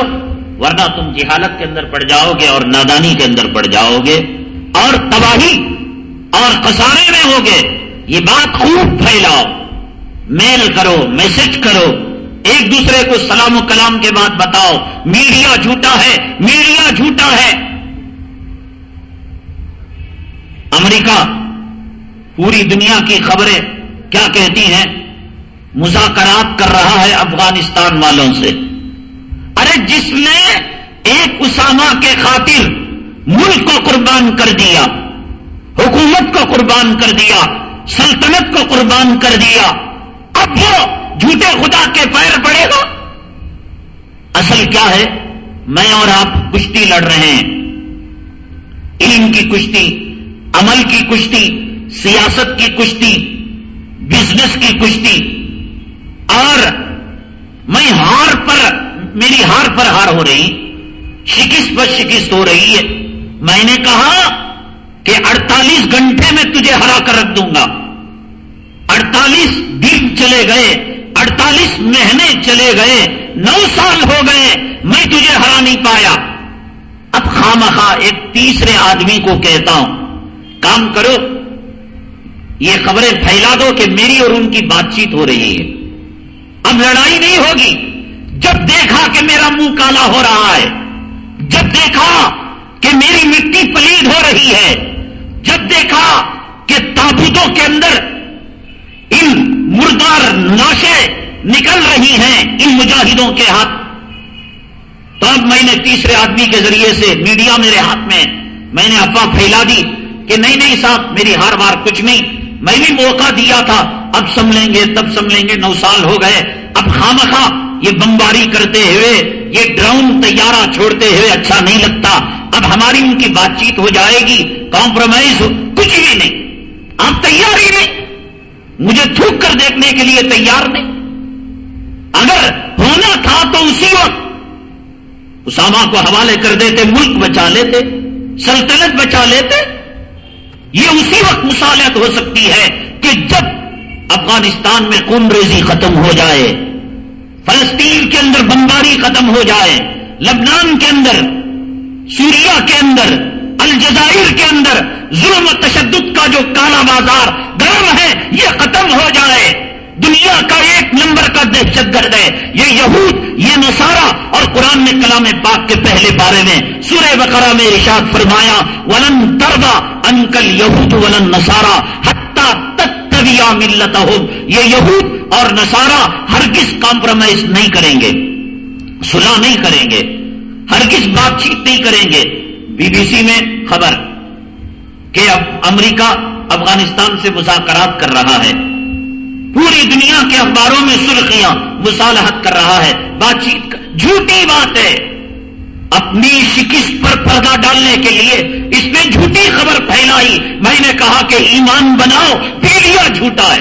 ورنہ تم جہالت کے اندر پڑ جاؤ گے اور نادانی کے اندر پڑ جاؤ گے۔ اور تباہی اور خسارے میں ہوگے یہ بات خوب پھیلاؤ۔ میل کرو، میسج کرو۔ ایک دوسرے کو سلام و کلام کے بعد بتاؤ۔ میڈیا جھوٹا ہے، میڈیا جھوٹا ہے۔ امریکہ، پوری دنیا کی خبریں کیا کہتی ہیں؟ مذاکرات کر رہا ہے افغانستان والوں سے۔ ارے جس نے ایک اسامہ کے خاطر ملک کو قربان کر دیا، حکومت کو قربان کر دیا، سلطنت کو قربان کر دیا، اب وہ جھوٹے خدا کے پیر پڑے گا۔ اصل کیا ہے؟ میں اور آپ کشتی لڑ رہے ہیں۔ علم کی کشتی، عمل کی کشتی، سیاست کی کشتی بزنس کی کشتی اور میں ہار پر، میری ہار پر ہار ہو رہی، شکست پر شکست ہو رہی ہے۔ میں نے کہا کہ اڑتالیس گھنٹے میں تجھے ہرا کر رکھ دوں گا۔ اڑتالیس دن چلے گئے، اڑتالیس مہینے چلے گئے، نو سال ہو گئے، میں تجھے ہرا نہیں پایا۔ اب خواہ ایک تیسرے آدمی کو کہتا ہوں، کام کرو، یہ خبریں پھیلا دو کہ میری اور ان کی بات چیت ہو رہی ہے۔ اب لڑائی نہیں ہوگی جب دیکھا کہ میرا منہ کالا ہو رہا ہے، جب دیکھا کہ میری مٹی پلید ہو رہی ہے، جب دیکھا کہ تابوتوں کے اندر ان مردار ناشیں نکل رہی ہیں ان مجاہدوں کے ہاتھ۔ تو اب میں نے تیسرے آدمی کے ذریعے سے میڈیا میرے ہاتھ میں میں نے افواہ پھیلا دی کہ نہیں نہیں صاحب، میری ہار بار کچھ نہیں۔ میں بھی موقع دیا تھا، اب سمجھیں گے، تب سمجھیں گے، نو سال ہو گئے۔ اب خام یہ بمباری کرتے ہوئے، یہ ڈراؤن تیارہ چھوڑتے ہوئے اچھا نہیں لگتا۔ اب ہماری ان کی بات چیت ہو جائے گی۔ کمپرومائز کچھ بھی نہیں۔ آپ تیار ہی نہیں۔ مجھے تھوک کر دیکھنے کے لیے تیار نہیں۔ اگر ہونا تھا تو اسی وقت اسامہ کو حوالے کر دیتے، ملک بچا لیتے، سلطنت بچا لیتے۔ یہ اسی وقت مصالحت ہو سکتی ہے کہ جب افغانستان میں خون ریزی ختم ہو جائے، فلسطین کے اندر بمباری ختم ہو جائے، لبنان کے اندر سوریا کے اندر، الجزائر کے اندر ظلم و تشدد کا جو کالا بازار گرم ہے، یہ ختم ہو جائے۔ دنیا کا ایک نمبر کا دہشت گرد ہے۔ یہ یہود، یہ نصارہ اور قرآن نے کلام پاک کے پہلے بارے میں سورہ بقرہ میں ارشاد فرمایا، ولن تربا انکل یہود ولن نسارا حتہ تتویا ملت ہو یہ یہود اور نصارہ ہرگز کمپرومائز نہیں کریں گے سلاح نہیں کریں گے، ہرگز بات چیت نہیں کریں گے۔ بی بی سی میں خبر کہ اب امریکہ افغانستان سے مذاکرات کر رہا ہے۔ پوری دنیا کے اخباروں میں سرخیاں مصالحت کر رہا ہے، بات چیت جھوٹی بات ہے۔ اپنی شکست پر پردہ ڈالنے کے لیے اس نے جھوٹی خبر پھیلائی۔ میں نے کہا کہ ایمان بناؤ پیلیا جھوٹا ہے۔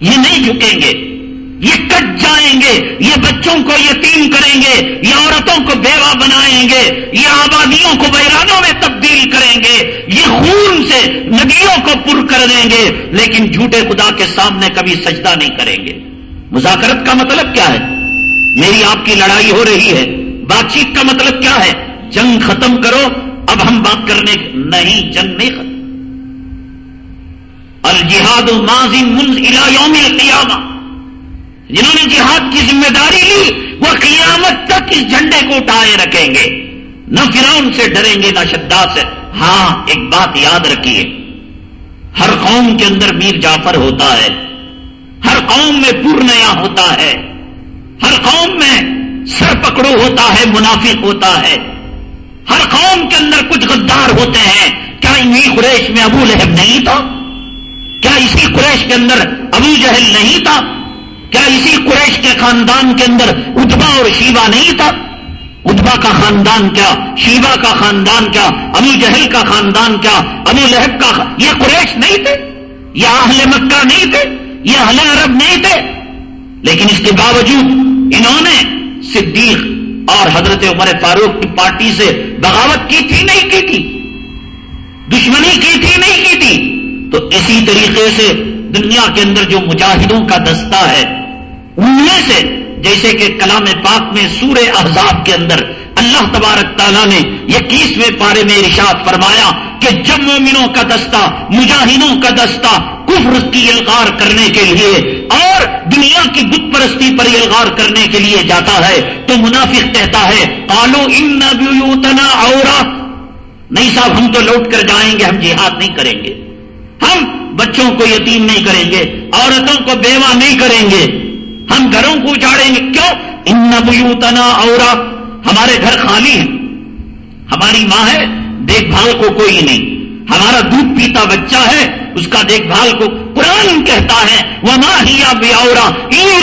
یہ نہیں جھکیں گے۔ یہ کٹ جائیں گے۔ یہ بچوں کو یتیم کریں گے۔ یہ عورتوں کو بیوہ بنائیں گے۔ یہ آبادیوں کو ویرانوں میں تبدیل کریں گے۔ یہ خون سے ندیوں کو پر کر دیں گے، لیکن جھوٹے خدا کے سامنے کبھی سجدہ نہیں کریں گے۔ مذاکرت کا مطلب کیا ہے؟ میری آپ کی لڑائی ہو رہی ہے۔ بات چیت کا مطلب کیا ہے؟ جنگ ختم کرو، اب ہم بات کرنے، نہیں، جنگ نہیں ختم۔ الجہاد ماضی منز یوم القیامہ۔ جنہوں نے جہاد کی ذمہ داری لی، وہ قیامت تک اس جھنڈے کو اٹھائے رکھیں گے۔ نہ فرعون سے ڈریں گے، نہ شداد سے۔ ہاں ایک بات یاد رکھیے۔ ہر قوم کے اندر میر جعفر ہوتا ہے۔ ہر قوم میں پورنیا ہوتا ہے۔ ہر قوم میں سر پکڑو ہوتا ہے، منافق ہوتا ہے۔ ہر قوم کے اندر کچھ غدار ہوتے ہیں۔ کیا انہیں قریش میں ابو لہب نہیں تھا؟ کیا اسی قریش کے اندر ابو جہل نہیں تھا؟ کیا اسی قریش کے خاندان کے اندر ادبا اور شیوا نہیں تھا؟ ادبا کا خاندان کیا؟ شیوا کا خاندان کیا؟ ابو جہل کا خاندان کیا؟ ابو لہب کا یہ قریش نہیں تھے؟ یہ اہل مکہ نہیں تھے؟ یہ اہل عرب نہیں تھے؟ لیکن اس کے باوجود انہوں نے صدیق اور حضرت عمر فاروق کی پارٹی سے بغاوت کی تھی، نہیں کی تھی، دشمنی کی تھی، نہیں کی تھی۔ تو اسی طریقے سے دنیا کے اندر جو مجاہدوں کا دستہ ہے، ان میں سے جیسے کہ کلام پاک میں سورہ احزاب کے اندر اللہ تبارک تعالیٰ نے اکیسویں پارے میں ارشاد فرمایا کہ جب مومنوں کا دستہ، مجاہدوں کا دستہ کفر کی الغار کرنے کے لیے اور دنیا کی بت پرستی پر الغار کرنے کے لیے جاتا ہے تو منافق کہتا ہے آلو ان بیوتنا اور نہیں صاحب، ہم تو لوٹ کر جائیں گے، ہم جہاد نہیں کریں گے۔ ہم بچوں کو یتیم نہیں کریں گے، عورتوں کو بیوہ نہیں کریں گے۔ ہم گھروں کو اجاڑیں گے۔ کیوں؟ ان بیوتنا اور ہمارے گھر خالی ہیں۔ ہماری ماں ہے، دیکھ بھال کو کوئی نہیں۔ ہمارا دودھ پیتا بچہ ہے، اس کا دیکھ بھال کو قرآن کہتا ہے۔ وہ ماں ہی بیاورا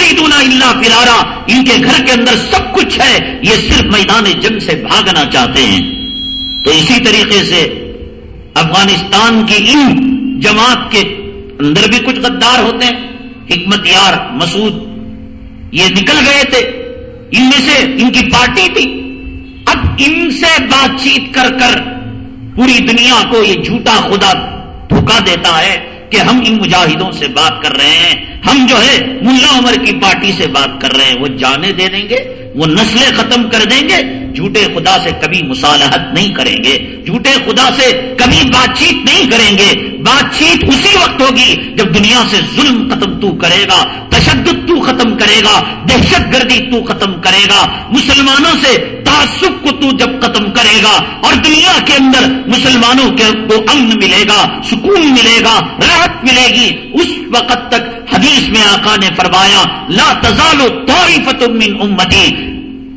ریتونا اللہ پلارا ان کے گھر کے اندر سب کچھ ہے، یہ صرف میدان جنگ سے بھاگنا چاہتے ہیں۔ تو اسی طریقے سے افغانستان کی ان جماعت کے اندر بھی کچھ غدار ہوتے ہیں۔ حکمت یار مسعود یہ نکل گئے تھے۔ ان میں سے ان کی پارٹی تھی۔ اب ان سے بات چیت کر کر پوری دنیا کو یہ جھوٹا خدا دھوکا دیتا ہے کہ ہم ان مجاہدوں سے بات کر رہے ہیں۔ ہم جو ہے ملا عمر کی پارٹی سے بات کر رہے ہیں۔ وہ جانے دے دیں گے، وہ نسلیں ختم کر دیں گے۔ جھوٹے خدا سے کبھی مصالحت نہیں کریں گے۔ جھوٹے خدا سے کبھی بات چیت نہیں کریں گے۔ بات چیت اسی وقت ہوگی جب دنیا سے ظلم ختم تو کرے گا، تشدد تو ختم کرے گا، دہشت گردی تو ختم کرے گا، مسلمانوں سے تعصب کو تو جب ختم کرے گا اور دنیا کے اندر مسلمانوں کے کو امن ملے گا، سکون ملے گا، راحت ملے گی۔ اس وقت تک حدیث میں آقا نے فرمایا، لا تزال طائفت من امتی۔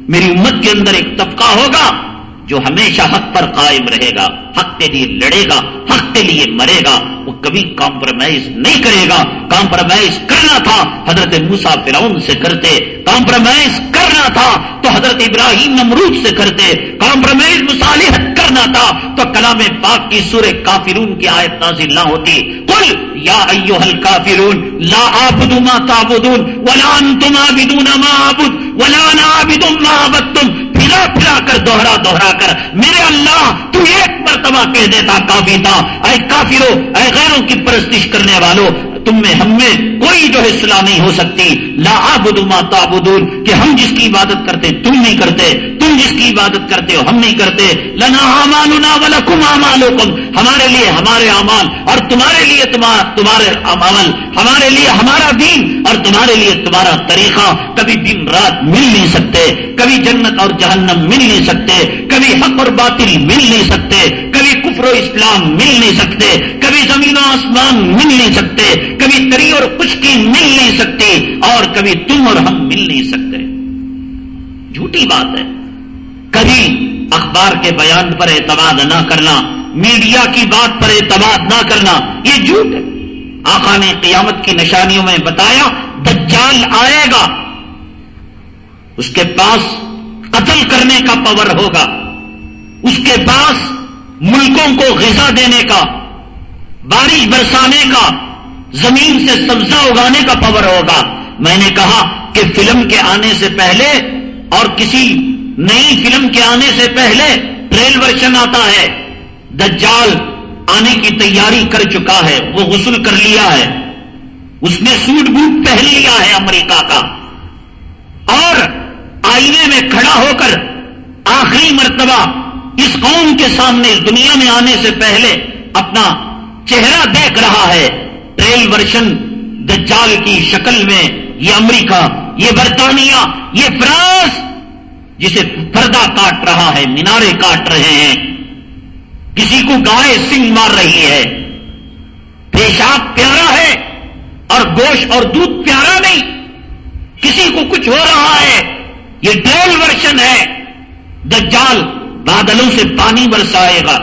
میری امت کے اندر ایک طبقہ ہوگا۔ جو ہمیشہ حق پر قائم رہے گا، حق کے لیے لڑے گا، حق کے لیے مرے گا، وہ کبھی کمپرومائز نہیں کرے گا۔ کمپرومائز کرنا تھا، حضرت موسا فراؤن سے کرتے۔ کمپرومائز کرنا تھا، تو حضرت ابراہیم نمرود سے کرتے۔ کمپرومائز مصالحت کرنا تھا، تو کلام پاک کی سور کافرون کی آیت نازل نہ ہوتی۔ کل یا ایو حل کافرون لا آبد ما تعبدون، ولا انتم عابدون ما عبد ولا انا ما عبدتم۔ پھرا پھرا کر، دوہرا دوہرا کر۔ میرے اللہ، تو ایک مرتبہ کہہ دیتا، کافی تھا اے کافروں اے غیروں کی پرستش کرنے والوں تم میں ہم میں کوئی جو ہے اصلاح نہیں ہو سکتی۔ لا آبد ما تعبدون، کہ ہم جس کی عبادت کرتے، تم نہیں کرتے۔ تم جس کی عبادت کرتے ہو، ہم نہیں کرتے۔ لنا اعمالنا ولکم اعمالکم ہمارے لیے ہمارے اعمال اور تمہارے لیے تمہارے عمل۔ ہمارے لیے ہمارا دین اور تمہارے لیے تمہارا طریقہ۔ کبھی دن رات مل نہیں سکتے، کبھی جنت اور جہنم مل نہیں سکتے، کبھی حق اور باطل مل نہیں سکتے، کبھی کفر و اسلام مل نہیں سکتے، کبھی زمین و آسمان مل نہیں سکتے، کبھی تری اور خشکی مل نہیں سکتے اور کبھی تم اور ہم مل نہیں سکتے۔ جھوٹی بات ہے۔ کبھی اخبار کے بیان پر اعتماد نہ کرنا، میڈیا کی بات پر اعتماد نہ کرنا، یہ جھوٹ ہے۔ آقا نے قیامت کی نشانیوں میں بتایا، دجال آئے گا۔ اس کے پاس قتل کرنے کا پاور ہوگا۔ اس کے پاس ملکوں کو غذا دینے کا، بارش برسانے کا، زمین سے سبزہ اگانے کا پاور ہوگا۔ میں نے کہا کہ فلم کے آنے سے پہلے اور کسی نئی فلم کے آنے سے پہلے ٹریل ورژن آتا ہے۔ دجال آنے کی تیاری کر چکا ہے، وہ غسل کر لیا ہے۔ اس نے سوٹ بوٹ پہن لیا ہے امریکہ کا۔ اور آئینے میں کھڑا ہو کر آخری مرتبہ اس قوم کے سامنے اس دنیا میں آنے سے پہلے اپنا چہرہ دیکھ رہا ہے۔ ٹریل ورشن دجال کی شکل میں یہ امریکہ، یہ برطانیہ، یہ فرانس جسے پردہ کاٹ رہا ہے، مینارے کاٹ رہے ہیں۔ کسی کو گائے سنگ مار رہی ہے۔ پیشاب پیارا ہے اور گوشت اور دودھ پیارا نہیں۔ کسی کو کچھ ہو رہا ہے، یہ ڈیل ورشن ہے۔ دجال بادلوں سے پانی برسائے گا۔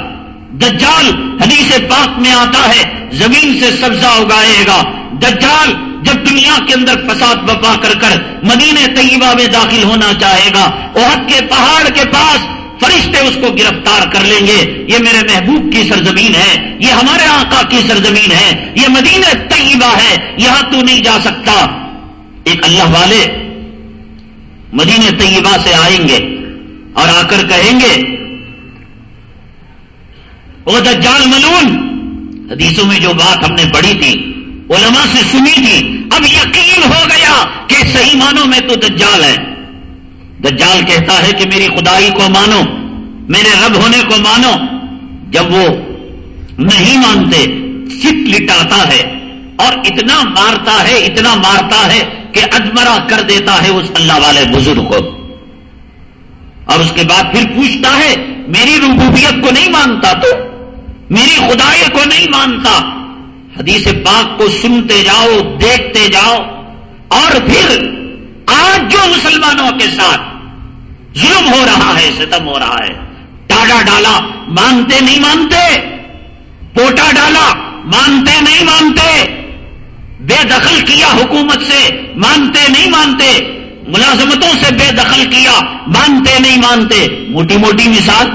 دجال حدیث پاک میں آتا ہے، زمین سے سبزہ اگائے گا۔ دجال جب دنیا کے اندر فساد بپا کر کر مدینہ طیبہ میں داخل ہونا چاہے گا عہد کے پہاڑ کے پاس فرشتے اس کو گرفتار کر لیں گے۔ یہ میرے محبوب کی سرزمین ہے، یہ ہمارے آقا کی سرزمین ہے، یہ مدینہ طیبہ ہے، یہاں تو نہیں جا سکتا۔ ایک اللہ والے مدینہ طیبہ سے آئیں گے اور آ کر کہیں گے وہ دجال ملون! حدیثوں میں جو بات ہم نے پڑھی تھی علماء سے سنی تھی۔ اب یقین ہو گیا کہ صحیح مانو میں تو دجال ہے۔ دجال کہتا ہے کہ میری خدائی کو مانو، میرے رب ہونے کو مانو۔ جب وہ نہیں مانتے چت لٹاتا ہے اور اتنا مارتا ہے، اتنا مارتا ہے کہ ادمرا کر دیتا ہے اس اللہ والے بزرگ کو۔ اور اس کے بعد پھر پوچھتا ہے، میری ربوبیت کو نہیں مانتا تو؟ میری خدائی کو نہیں مانتا؟ حدیث پاک کو سنتے جاؤ، دیکھتے جاؤ، اور پھر آج جو مسلمانوں کے ساتھ ظلم ہو رہا ہے، ستم ہو رہا ہے، ٹاڈا ڈالا مانتے نہیں مانتے، پوٹا ڈالا مانتے نہیں مانتے، بے دخل کیا حکومت سے مانتے نہیں مانتے، ملازمتوں سے بے دخل کیا مانتے نہیں مانتے، موٹی موٹی مثال،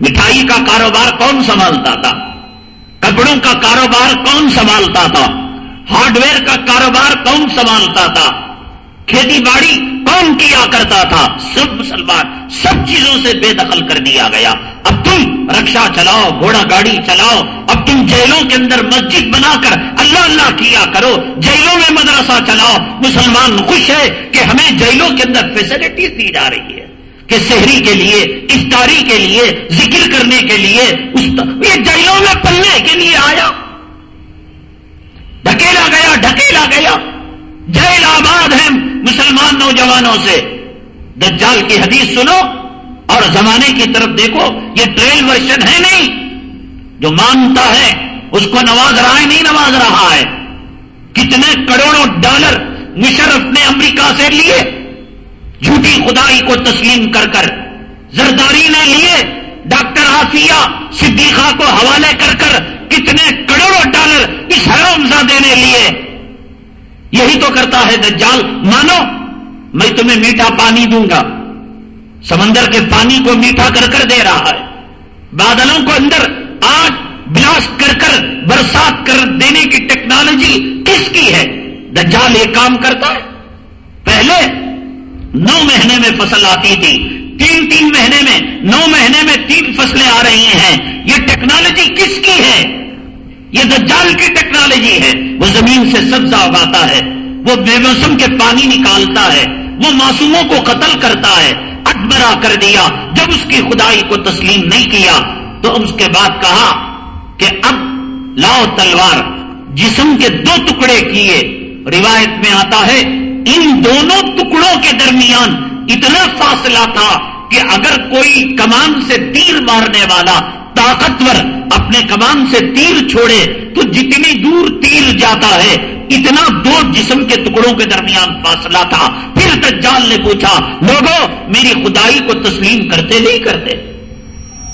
مٹھائی کا کاروبار کون سنبھالتا تھا؟ کپڑوں کا کاروبار کون سنبھالتا تھا؟ ہارڈ ویئر کا کاروبار کون سنبھالتا تھا؟ کھیتی باڑی کون کیا کرتا تھا؟ سب مسلمان سب چیزوں سے بے دخل کر دیا گیا۔ اب تم رکشا چلاؤ، گھوڑا گاڑی چلاؤ۔ اب تم جیلوں کے اندر مسجد بنا کر اللہ اللہ کیا کرو۔ جیلوں میں مدرسہ چلاؤ۔ مسلمان خوش ہے کہ ہمیں جیلوں کے اندر فیسلٹیز دی جا رہی ہے۔ کہ شہری کے لیے، افطاری کے لیے، ذکر کرنے کے لیے یہ جیلوں میں پلنے کے لیے آیا۔ ڈھکیلا گیا ڈھکیلا گیا۔ جیل آباد ہے مسلمان نوجوانوں سے۔ دجال کی حدیث سنو اور زمانے کی طرف دیکھو، یہ ٹریل ورژن ہے نہیں۔ جو مانتا ہے، اس کو نواز رہا ہے، نہیں نواز رہا ہے۔ کتنے کروڑوں ڈالر مشرف نے امریکہ سے لیے۔ جھوٹی خدائی کو تسلیم کر کر زرداری نے لیے، ڈاکٹر آفیہ صدیقہ کو حوالے کر کر کتنے کروڑوں ڈالر اس حرام زادے نے لیے۔ یہی تو کرتا ہے دجال۔ مانو، میں تمہیں میٹھا پانی دوں گا۔ سمندر کے پانی کو میٹھا کر کر دے رہا ہے۔ بادلوں کو اندر آگ بلاسٹ کر کر برسات کر دینے کی ٹیکنالوجی کس کی ہے؟ دجال ایک کام کرتا ہے۔ پہلے نو مہینے میں فصل آتی تھی۔ تین تین مہینے میں، نو مہینے میں تین فصلیں آ رہی ہیں۔ یہ ٹیکنالوجی کس کی ہے؟ یہ دجال کی ٹیکنالوجی ہے۔ وہ زمین سے سبزہ اگاتا ہے۔ وہ بے موسم کے پانی نکالتا ہے۔ وہ معصوموں کو قتل کرتا ہے۔ اکبرا کر دیا۔ جب اس کی خدائی کو تسلیم نہیں کیا، تو اس کے بعد کہا کہ اب لاؤ تلوار۔ جسم کے دو ٹکڑے کیے۔ روایت میں آتا ہے ان دونوں ٹکڑوں کے درمیان اتنا فاصلہ تھا کہ اگر کوئی کمان سے تیر مارنے والا طاقتور اپنے کمان سے تیر چھوڑے تو جتنی دور تیر جاتا ہے، اتنا دو جسم کے ٹکڑوں کے درمیان فاصلہ تھا۔ پھر دجال نے پوچھا، لوگوں، میری خدائی کو تسلیم کرتے نہیں کرتے۔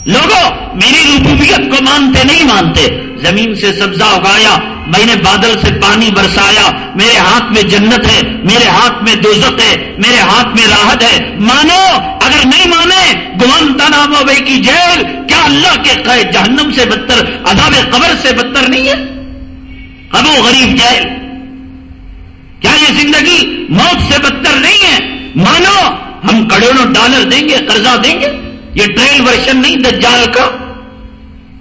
لوگوں میری ربوبیت کو مانتے نہیں مانتے۔ زمین سے سبزہ اگایا، میں نے بادل سے پانی برسایا۔ میرے ہاتھ میں جنت ہے، میرے ہاتھ میں دوزت ہے، میرے ہاتھ میں راحت ہے۔ مانو، اگر نہیں مانے گمنتا نام بھائی کی جیل۔ کیا اللہ کے قید جہنم سے بدتر، عذاب قبر سے بدتر نہیں ہے؟ ابو غریب جیل۔ کیا یہ زندگی موت سے بدتر نہیں ہے؟ مانو، ہم کروڑوں ڈالر دیں گے، قرضہ دیں گے؟ یہ ٹریل ورژن نہیں، دجال کا۔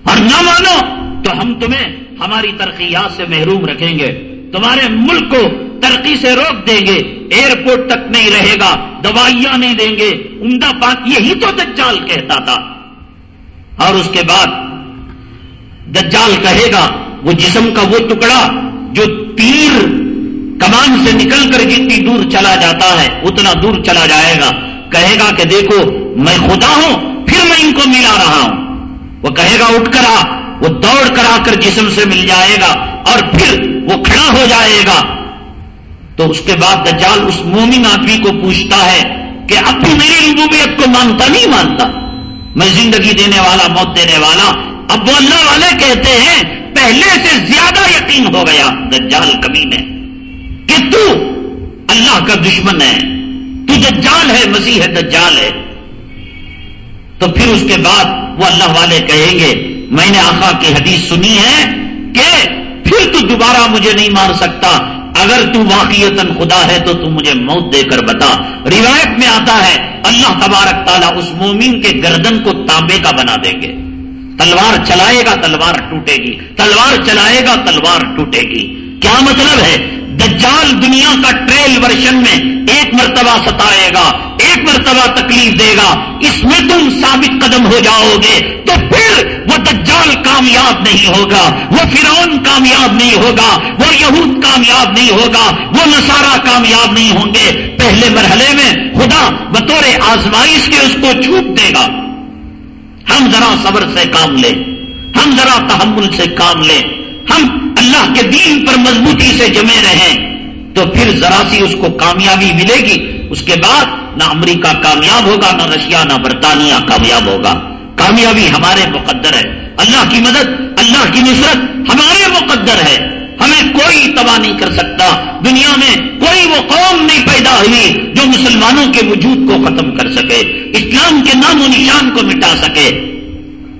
اور نہ مانو تو ہم تمہیں ہماری ترقیات سے محروم رکھیں گے۔ تمہارے ملک کو ترقی سے روک دیں گے۔ ایئرپورٹ تک نہیں رہے گا، دوائیاں نہیں دیں گے۔ عمدہ پاک یہی تو دجال کہتا تھا۔ اور اس کے بعد دجال کہے گا، وہ جسم کا وہ ٹکڑا جو تیر کمان سے نکل کر جتنی دور چلا جاتا ہے، اتنا دور چلا جائے گا۔ کہے گا کہ دیکھو میں خدا ہوں، پھر میں ان کو ملا رہا ہوں۔ وہ کہے گا، اٹھ کر آ، وہ دوڑ کر آ کر جسم سے مل جائے گا اور پھر وہ کھڑا ہو جائے گا۔ تو اس کے بعد دجال اس مومن آدمی کو پوچھتا ہے کہ اب بھی میری ربوبیت کو مانتا، نہیں مانتا؟ میں زندگی دینے والا، موت دینے والا۔ اب وہ اللہ والے کہتے ہیں، پہلے سے زیادہ یقین ہو گیا دجال کبھی نے کہ تو اللہ کا دشمن ہے، تو دجال ہے، مسیح ہے دجال ہے۔ تو پھر اس کے بعد وہ اللہ والے کہیں گے، میں نے آقا کی حدیث سنی ہے کہ پھر تو دوبارہ مجھے نہیں مار سکتا۔ اگر تو واقعیت خدا ہے تو تم مجھے موت دے کر بتا۔ روایت میں آتا ہے، اللہ تبارک تعالیٰ اس مومن کے گردن کو تانبے کا بنا دیں گے۔ تلوار چلائے گا، تلوار ٹوٹے گی۔ تلوار چلائے گا، تلوار ٹوٹے گی۔ کیا مطلب ہے؟ دجال دنیا کا ٹریل ورژن میں ایک مرتبہ ستائے گا، ایک مرتبہ تکلیف دے گا۔ اس میں تم ثابت قدم ہو جاؤ گے تو پھر وہ دجال کامیاب نہیں ہوگا، وہ فرعون کامیاب نہیں ہوگا، وہ یہود کامیاب نہیں ہوگا، وہ نصارہ کامیاب نہیں ہوں گے۔ پہلے مرحلے میں خدا بطور آزمائش کے اس کو چھوٹ دے گا۔ ہم ذرا صبر سے کام لیں، ہم ذرا تحمل سے کام لیں، ہم اللہ کے دین پر مضبوطی سے جمے رہیں تو پھر ذرا سی اس کو کامیابی ملے گی، اس کے بعد نہ امریکہ کامیاب ہوگا، نہ رشیا، نہ برطانیہ کامیاب ہوگا۔ کامیابی ہمارے مقدر ہے۔ اللہ کی مدد، اللہ کی نصرت ہمارے مقدر ہے۔ ہمیں کوئی تباہ نہیں کر سکتا۔ دنیا میں کوئی وہ قوم نہیں پیدا ہوئی جو مسلمانوں کے وجود کو ختم کر سکے، اسلام کے نام و نشان کو مٹا سکے۔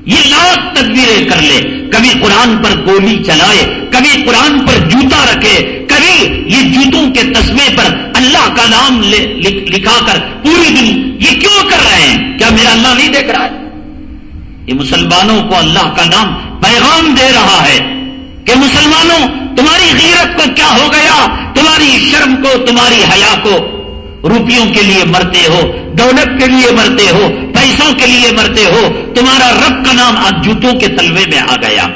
یہ لاکھ تدبیریں کر لے۔ کبھی قرآن پر گولی چلائے، کبھی قرآن پر جوتا رکھے، کبھی یہ جوتوں کے تسمے پر اللہ کا نام لکھا کر پوری دن یہ کیوں کر رہے ہیں؟ کیا میرا اللہ نہیں دیکھ رہا ہے؟ یہ مسلمانوں کو اللہ کا نام پیغام دے رہا ہے کہ مسلمانوں، تمہاری غیرت کو کیا ہو گیا؟ تمہاری شرم کو، تمہاری حیا کو روپیوں کے لیے مرتے ہو، دولت کے لیے مرتے ہو، پیسوں کے لیے مرتے ہو، تمہارا رب کا نام آج جوتوں کے تلوے میں آ گیا۔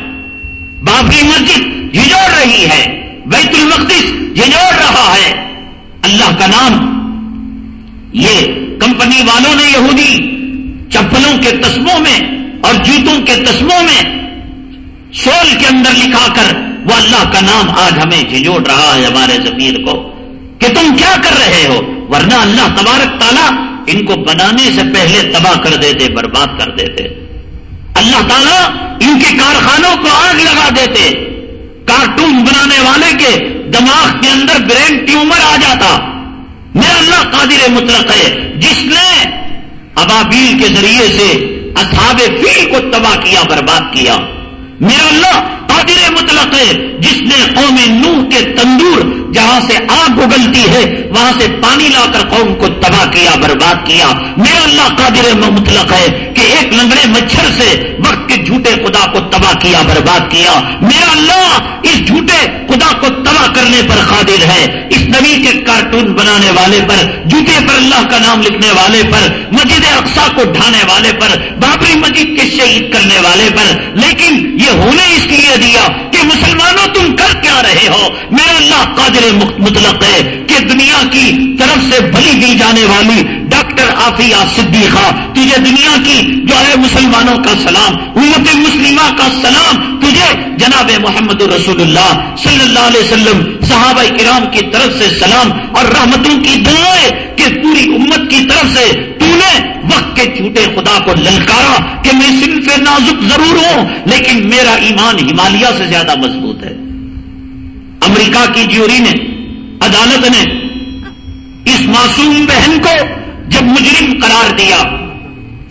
بابری مسجد جھجوڑ رہی ہے، بیت المقدس جھجوڑ رہا ہے۔ اللہ کا نام۔ یہ کمپنی والوں نے یہودی چپلوں کے تسموں میں اور جوتوں کے تسموں میں سول کے اندر لکھا کر وہ اللہ کا نام آج ہمیں جھجوڑ رہا ہے ہمارے ضمیر کو کہ تم کیا کر رہے ہو؟ ورنہ اللہ تبارک تعالیٰ ان کو بنانے سے پہلے تباہ کر دیتے، برباد کر دیتے۔ اللہ تعالیٰ ان کے کارخانوں کو آگ لگا دیتے۔ کارٹون بنانے والے کے دماغ کے اندر برین ٹیومر آ جاتا۔ میرا اللہ قادر مطلق ہے، جس نے ابابیل کے ذریعے سے اصحاب فیل کو تباہ کیا، برباد کیا۔ میرا اللہ قادر مطلق ہے، جس نے قوم نوح کے تندور جہاں سے آگ اگلتی ہے، وہاں سے پانی لا کر قوم کو تباہ کیا، برباد کیا۔ میرا اللہ قادر مطلق ہے کہ ایک لنگڑے مچھر سے وقت کے جھوٹے خدا کو تباہ کیا، برباد کیا۔ میرا اللہ اس جھوٹے خدا کو تباہ کرنے پر قادر ہے۔ اس نبی کے کارٹون بنانے والے پر، جھوٹے پر اللہ کا نام لکھنے والے پر، مسجد اقسا کو ڈھانے والے پر، بابری مسجد کے شہید کرنے والے پر۔ لیکن یہ ہونے اس لیے دیا کہ مسلمانوں تم کر کیا رہے ہو؟ میرا اللہ قادر مطلق ہے کہ دنیا کی طرف سے بلی دی جانے والی ڈاکٹر آفیہ صدیقہ، تجھے دنیا کی جو ہے مسلمانوں کا سلام، امت مسلمہ کا سلام، تجھے جناب محمد رسول اللہ صلی اللہ علیہ وسلم، صحابہ کرام کی طرف سے سلام اور رحمتوں کی دعائیں کہ پوری امت کی طرف سے تو نے وقت کے چھوٹے خدا کو للکارا کہ میں صرف نازک ضرور ہوں، لیکن میرا ایمان ہمالیہ سے زیادہ مضبوط ہے۔ امریکہ کی جیوری نے، عدالت نے اس معصوم بہن کو جب مجرم قرار دیا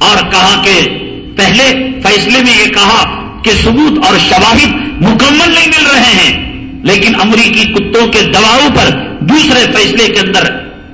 اور کہا کہ پہلے فیصلے میں یہ کہا کہ ثبوت اور شواہد مکمل نہیں مل رہے ہیں، لیکن امریکی کتوں کے دباؤ پر دوسرے فیصلے کے اندر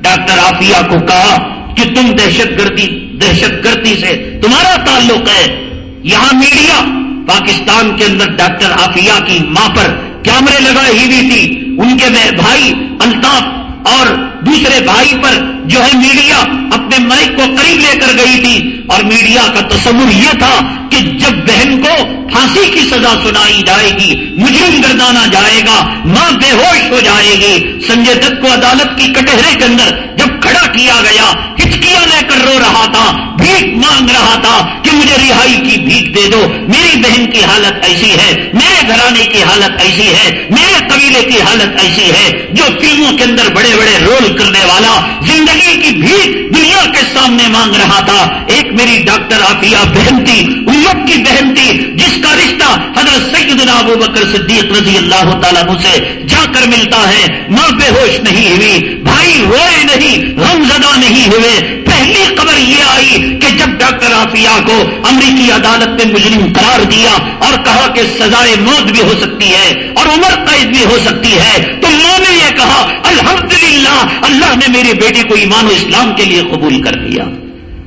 ڈاکٹر آفیہ کو کہا کہ تم دہشت گردی دہشت گردی سے تمہارا تعلق ہے۔ یہاں میڈیا پاکستان کے اندر ڈاکٹر آفیہ کی ماں پر کیمرے لگائی ہوئی تھی۔ ان کے بھائی الطاف اور دوسرے بھائی پر جو ہے میڈیا اپنے مائک کو قریب لے کر گئی تھی۔ اور میڈیا کا تصور یہ تھا کہ جب بہن کو پھانسی کی سزا سنائی جائے گی، مجرم گردانا جائے گا، ماں بے ہوش ہو جائے گی۔ سنجے دت کو عدالت کی کٹہرے کے اندر جب کھڑا کیا گیا، ہچکیاں لے کر رو رہا تھا، بھیک مانگ رہا تھا کہ مجھے رہائی کی بھیک دے دو۔ میری بہن کی حالت ایسی ہے، میرے گھرانے کی حالت ایسی ہے، میرے قبیلے کی حالت ایسی ہے، جو فلموں کے اندر بڑے بڑے رول کرنے والا، زندگی کی بھیک دنیا کے سامنے مانگ رہا تھا۔ ایک میری ڈاکٹر آفیہ بہن تھی امت کی بہن تھی، جس کا رشتہ حضرت سیدنا ابو بکر صدیق رضی اللہ تعالیٰ سے جا کر ملتا ہے، ماں بے ہوش نہیں ہوئی، بھائی روئے نہیں، غم زدہ نہیں ہوئے۔ پہلی خبر یہ آئی کہ جب ڈاکٹر آفیہ کو امریکی عدالت نے مجرم قرار دیا اور کہا کہ سزائے موت بھی ہو سکتی ہے اور عمر قید بھی ہو سکتی ہے، تو ماں نے یہ کہا، الحمدللہ، اللہ نے میری بیٹی کو ایمان و اسلام کے لیے قبول کر دیا۔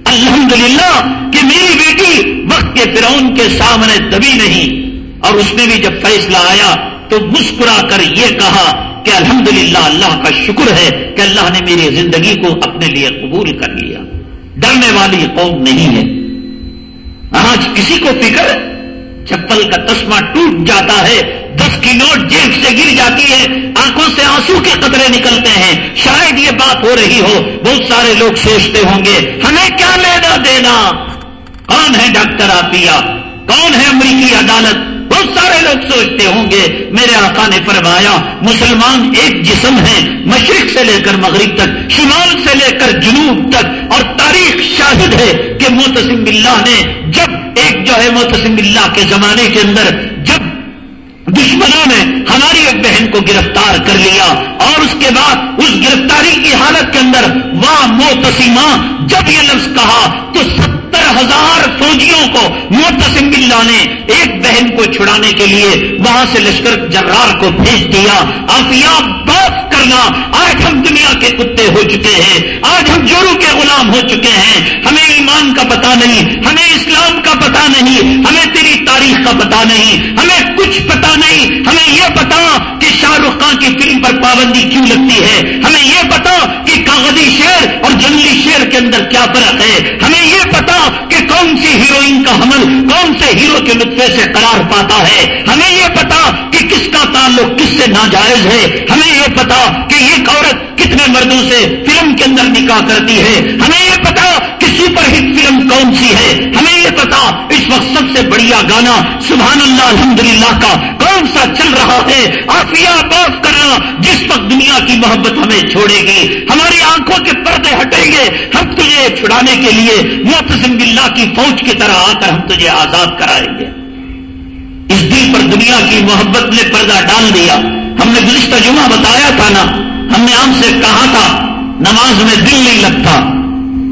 الحمدللہ کہ میری بیٹی وقت کے فرعون کے سامنے دبی نہیں۔ اور اس میں بھی جب فیصلہ آیا تو مسکرا کر یہ کہا کہ الحمدللہ اللہ کا شکر ہے کہ اللہ نے میری زندگی کو اپنے لیے قبول کر لیا۔ ڈرنے والی قوم نہیں ہے۔ آج کسی کو فکر چپل کا تسمہ ٹوٹ جاتا ہے۔ دس کی نوٹ جیب سے گر جاتی ہے، آنکھوں سے آنسو کے قطرے نکلتے ہیں۔ شاید یہ بات ہو رہی ہو، بہت سارے لوگ سوچتے ہوں گے، ہمیں کیا لینا دینا؟ کون ہے ڈاکٹر آپیا کون ہے امریکی عدالت؟ بہت سارے لوگ سوچتے ہوں گے۔ میرے آقا نے فرمایا، مسلمان ایک جسم ہے مشرق سے لے کر مغرب تک، شمال سے لے کر جنوب تک، اور تاریخ شاہد ہے کہ محتسم اللہ نے، جب ایک جو ہے محتسم اللہ کے زمانے کے اندر، جب دشمنوں نے ہماری ایک بہن کو گرفتار کر لیا اور اس کے بعد اس گرفتاری کی حالت کے اندر واہ موتسیمہ جب یہ لفظ کہا تو سب ستر ہزار فوجیوں کو موتسم بلّہ نے ایک بہن کو چھڑانے کے لیے وہاں سے لشکر جرار کو بھیج دیا۔ اب یا بات کرنا، آج ہم دنیا کے کتے ہو چکے ہیں، آج ہم جورو کے غلام ہو چکے ہیں۔ ہمیں ایمان کا پتا نہیں، ہمیں اسلام کا پتا نہیں، ہمیں تیری تاریخ کا پتا نہیں، ہمیں کچھ پتا نہیں، ہمیں یہ پتا کہ شاہ رخ خان کی فلم پر پابندی کیوں لگتی ہے؟ ہمیں یہ پتا کہ کاغذی شیر اور جنگلی شیر کے اندر کیا فرق ہے۔ ہمیں یہ پتا کہ کون سی ہیروئن کا حمل کون سے ہیرو کے نطفے سے قرار پاتا ہے۔ ہمیں یہ پتا کہ کس کا تعلق کس سے ناجائز ہے۔ ہمیں یہ پتا کہ ایک عورت کتنے مردوں سے فلم کے اندر نکاح کرتی ہے۔ ہمیں یہ پتا کہ سپر ہٹ فلم کون سی ہے؟ ہمیں یہ پتا، اس وقت سب سے بڑھیا گانا سبحان اللہ الحمدللہ کا کون سا چل رہا ہے؟ آفیا باف کرنا جس وقت دنیا کی محبت ہمیں چھوڑے گی۔ ہماری آنکھوں کے پردے ہٹیں گے ہم تجھے چھڑانے کے لیے۔ محتسم اللہ کی فوج کی طرح آ کر ہم تجھے آزاد کرائیں گے۔ اس دل پر دنیا کی محبت نے پردہ ڈال دیا۔ ہم نے گزشتہ جمعہ بتایا تھا نا، ہم نے عام سے کہا تھا، نماز میں دل نہیں لگتا۔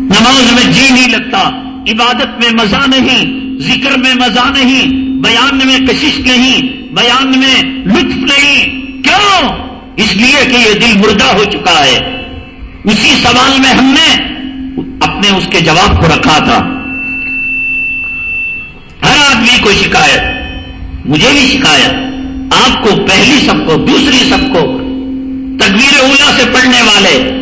نماز میں جی نہیں لگتا، عبادت میں مزہ نہیں، ذکر میں مزہ نہیں، بیان میں کشش نہیں، بیان میں لطف نہیں۔ کیوں؟ اس لیے کہ یہ دل مردہ ہو چکا ہے۔ اسی سوال میں ہم نے اپنے اس کے جواب کو رکھا تھا۔ ہر آدمی کو شکایت، مجھے بھی شکایت۔ آپ کو، پہلی سب کو، دوسری سب کو تقویر اولا سے پڑھنے والے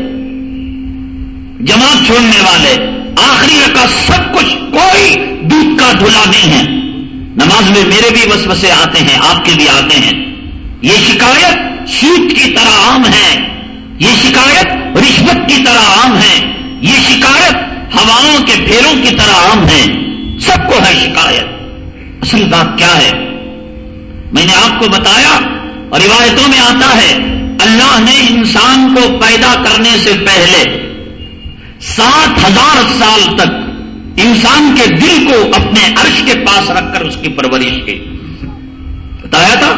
جماعت چھوڑنے والے، آخری رکا سب کچھ کوئی دودھ کا دھلا نہیں ہے۔ نماز میں میرے بھی وسوسے آتے ہیں، آپ کے بھی آتے ہیں۔ یہ شکایت سوٹ کی طرح عام ہے۔ یہ شکایت رشوت کی طرح عام ہے۔ یہ شکایت ہواؤں کے پھیروں کی طرح عام ہے۔ سب کو ہے شکایت۔ اصل بات کیا ہے؟ میں نے آپ کو بتایا اور روایتوں میں آتا ہے، اللہ نے انسان کو پیدا کرنے سے پہلے سات ہزار سال تک انسان کے دل کو اپنے عرش کے پاس رکھ کر اس کی پرورش کی۔ بتایا تھا؟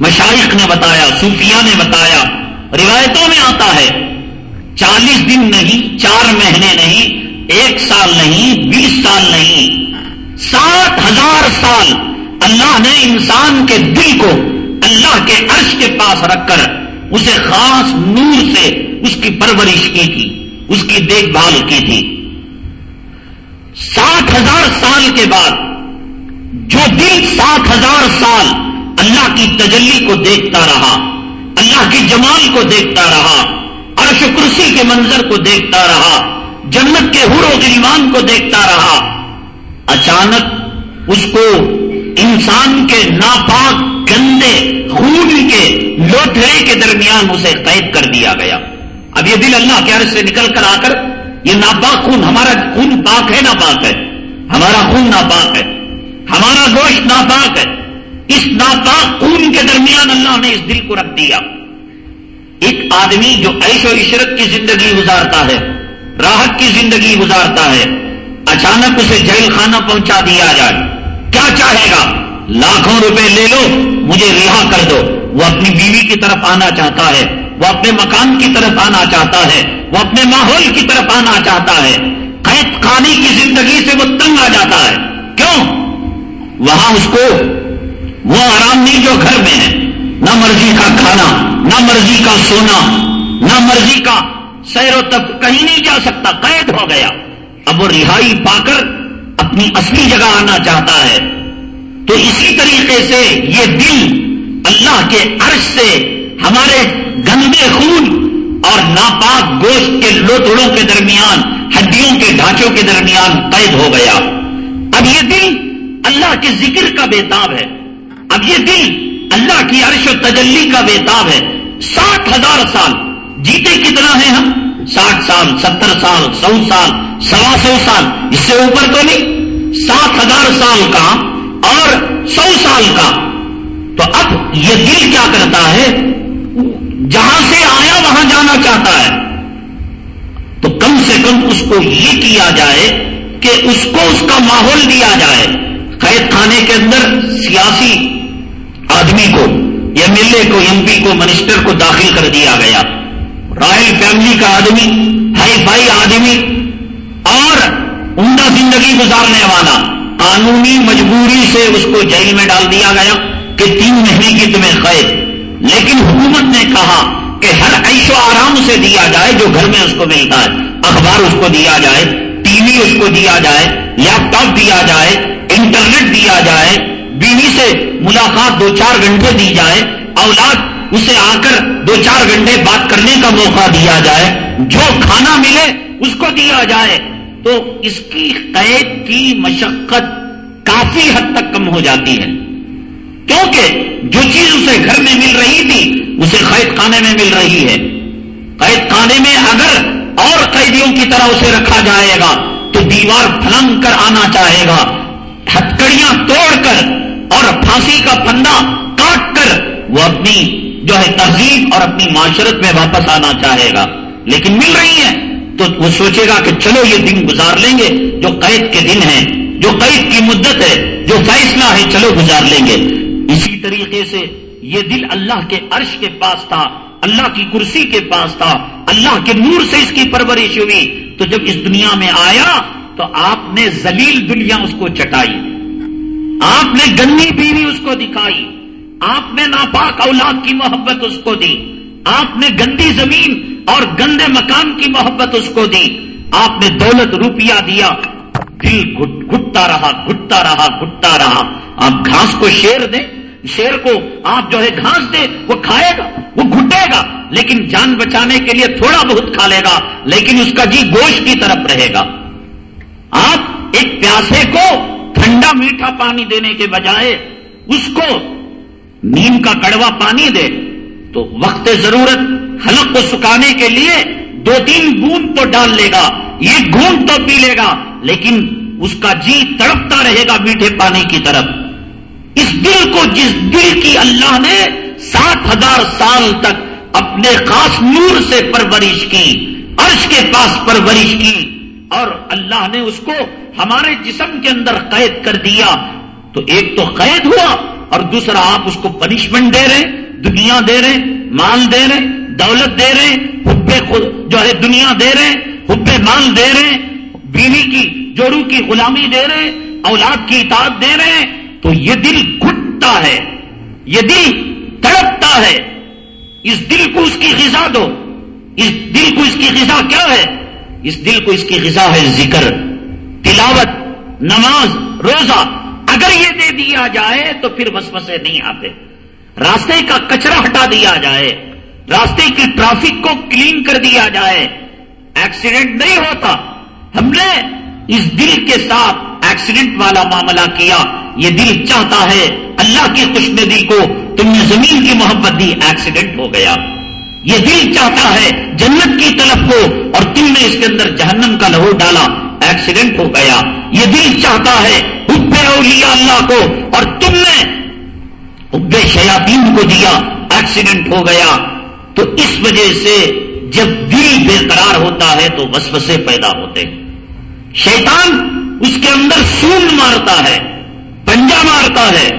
مشائق نے بتایا صوفیہ نے بتایا، روایتوں میں آتا ہے، چالیس دن نہیں، چار مہینے نہیں، ایک سال نہیں، بیس سال نہیں۔ سات ہزار سال اللہ نے انسان کے دل کو اللہ کے عرش کے پاس رکھ کر اسے خاص نور سے اس کی پرورش کی تھی۔ اس کی دیکھ بھال کی تھی۔ سات ہزار سال کے بعد جو دل سات ہزار سال اللہ کی تجلی کو دیکھتا رہا، اللہ کی جمال کو دیکھتا رہا، عرش کرسی کے منظر کو دیکھتا رہا، جنت کے حر و گریمان کو دیکھتا رہا، اچانک اس کو انسان کے ناپاک گندے خون کے لوٹھڑے کے درمیان اسے قید کر دیا گیا۔ اب یہ دل اللہ کے عرض سے نکل کر آ کر یہ ناپاک خون ہمارا خون پاک ہے ناپاک ہے؟ ہمارا خون ناپاک ہے۔ ہمارا گوشت ناپاک ہے۔ اس ناپاک خون کے درمیان اللہ نے اس دل کو رکھ دیا۔ ایک آدمی جو عیش و عشرت کی زندگی گزارتا ہے، راحت کی زندگی گزارتا ہے، اچانک اسے جیل خانہ پہنچا دیا جائے۔ کیا چاہے گا؟ لاکھوں روپے لے لو، مجھے رہا کر دو۔ وہ اپنی بیوی کی طرف آنا چاہتا ہے۔ وہ اپنے مکان کی طرف آنا چاہتا ہے، وہ اپنے ماحول کی طرف آنا چاہتا ہے۔ قید خانی کی زندگی سے وہ تنگ آ جاتا ہے۔ کیوں؟ وہاں اس کو وہ آرام نہیں جو گھر میں ہے۔ نہ مرضی کا کھانا، نہ مرضی کا سونا، نہ مرضی کا سیر و تب کہیں نہیں جا سکتا، قید ہو گیا۔ اب وہ رہائی پا کر اپنی اصلی جگہ آنا چاہتا ہے۔ تو اسی طریقے سے یہ دل اللہ کے عرش سے ہمارے گندے خون اور ناپاک گوشت کے لوتڑوں کے درمیان، ہڈیوں کے ڈھانچوں کے درمیان قید ہو گیا۔ اب یہ دل اللہ کے ذکر کا بےتاب ہے۔ اب یہ دل اللہ کی عرش و تجلی کا بےتاب ہے۔ ساٹھ ہزار سال جیتے کتنا ہے ہم؟ ساٹھ سال، ستر سال، سو سال، سوا سو سال، اس سے اوپر تو نہیں۔ سات ہزار سال کا اور سو سال کا۔ تو اب یہ دل کیا کرتا ہے؟ جہاں سے آیا وہاں جانا چاہتا ہے۔ تو کم سے کم اس کو یہ کیا جائے کہ اس کو اس کا ماحول دیا جائے۔ قید خانے کے اندر سیاسی آدمی کو ایم ایل اے کو، ایم پی کو، منسٹر کو داخل کر دیا گیا۔ رائل فیملی کا آدمی، ہائی فائی آدمی اور عمدہ زندگی گزارنے والا۔ قانونی مجبوری سے اس کو جیل میں ڈال دیا گیا کہ تین مہینے کی تمہیں قید لیکن حکومت نے کہا کہ ہر عیش و آرام سے دیا جائے، جو گھر میں اس کو ملتا ہے، اخبار اس کو دیا جائے، ٹی وی اس کو دیا جائے لیپ ٹاپ دیا جائے، انٹرنیٹ دیا جائے بیوی سے ملاقات دو چار گھنٹے دی جائے، اولاد اسے آ کر دو چار گھنٹے بات کرنے کا موقع دیا جائے، جو کھانا ملے اس کو دیا جائے۔ تو اس کی قید کی مشقت کافی حد تک کم ہو جاتی ہے۔ کیونکہ جو چیز اسے گھر میں مل رہی تھی، اسے قید خانے میں مل رہی ہے۔ قید خانے میں اگر اور قیدیوں کی طرح اسے رکھا جائے گا، تو دیوار پھلنگ کر آنا چاہے گا۔ ہتکڑیاں توڑ کر اور پھانسی کا پنڈا کاٹ کر وہ اپنی جو ہے تہذیب اور اپنی معاشرت میں واپس آنا چاہے گا۔ لیکن مل رہی ہے تو وہ سوچے گا کہ چلو یہ دن گزار لیں گے۔ جو قید کے دن ہیں، جو قید کی مدت ہے، جو فیصلہ ہے، چلو گزار لیں گے۔ اسی طریقے سے یہ دل اللہ کے عرش کے پاس تھا، اللہ کی کرسی کے پاس تھا، اللہ کے نور سے اس کی پرورش ہوئی۔ تو جب اس دنیا میں آیا تو آپ نے زلیل دنیا اس کو چٹائی، آپ نے گندی بیوی اس کو دکھائی، آپ نے ناپاک اولاد کی محبت اس کو دی، آپ نے گندی زمین اور گندے مکان کی محبت اس کو دی۔ آپ نے دولت روپیہ دیا، دل گھٹتا رہا گھٹتا رہا گھٹتا رہا۔ آپ گھاس کو شیر دیں۔ شیر کو آپ جو ہے گھاس دے، وہ کھائے گا، وہ گھٹے گا، لیکن جان بچانے کے لیے تھوڑا بہت کھا لے گا، لیکن اس کا جی گوشت کی طرف رہے گا۔ آپ ایک پیاسے کو ٹھنڈا میٹھا پانی دینے کے بجائے اس کو نیم کا کڑوا پانی دے۔ تو وقت ضرورت، حلق کو سکانے کے لیے دو تین بوند تو ڈال لے گا یہ گونٹ تو پی لے گا، لیکن اس کا جی تڑپتا رہے گا میٹھے پانی کی طرف۔ اس دل کو جس دل کی اللہ نے سات ہزار سال تک اپنے خاص نور سے پرورش کی، عرش کے پاس پرورش کی اور اللہ نے اس کو ہمارے جسم کے اندر قید کر دیا۔ تو ایک تو قید ہوا اور دوسرا آپ اس کو پنشمنٹ دے رہے دنیا دے رہے مال دے رہے دولت دے رہے حب خود جو ہے دنیا دے رہے حب مال دے رہے بیوی کی، جوڑوں کی غلامی دے رہے اولاد کی اطاعت دے رہے تو یہ دل گھٹتا ہے، یہ دل تڑپتا ہے۔ اس دل کو اس کی غذا دو۔ اس دل کو اس کی غذا کیا ہے؟ اس دل کو اس کی غذا ہے ذکر، تلاوت، نماز، روزہ۔ اگر یہ دے دیا جائے تو پھر وسوسے نہیں آتے۔ راستے کا کچرا ہٹا دیا جائے۔ راستے کی ٹرافک کو کلین کر دیا جائے۔ ایکسیڈنٹ نہیں ہوتا۔ ہم نے اس دل کے ساتھ ایکسیڈنٹ والا معاملہ کیا، یہ دل چاہتا ہے اللہ کی خوش ندی کو، تم نے زمین کی محبت دی ایکسیڈنٹ ہو گیا۔ یہ دل چاہتا ہے جنت کی طلب کو اور تم نے اس کے اندر جہنم کا لہو ڈالا ایکسیڈنٹ ہو گیا۔ یہ دل چاہتا ہے حب اولیاء اللہ کو اور تم نے حب شیاطین کو دیا ایکسیڈنٹ ہو گیا۔ تو اس وجہ سے جب دل بے قرار ہوتا ہے تو وسوسے پیدا ہوتے ہیں۔ شیطان اس کے اندر سون مارتا ہے پنجا مارتا ہے۔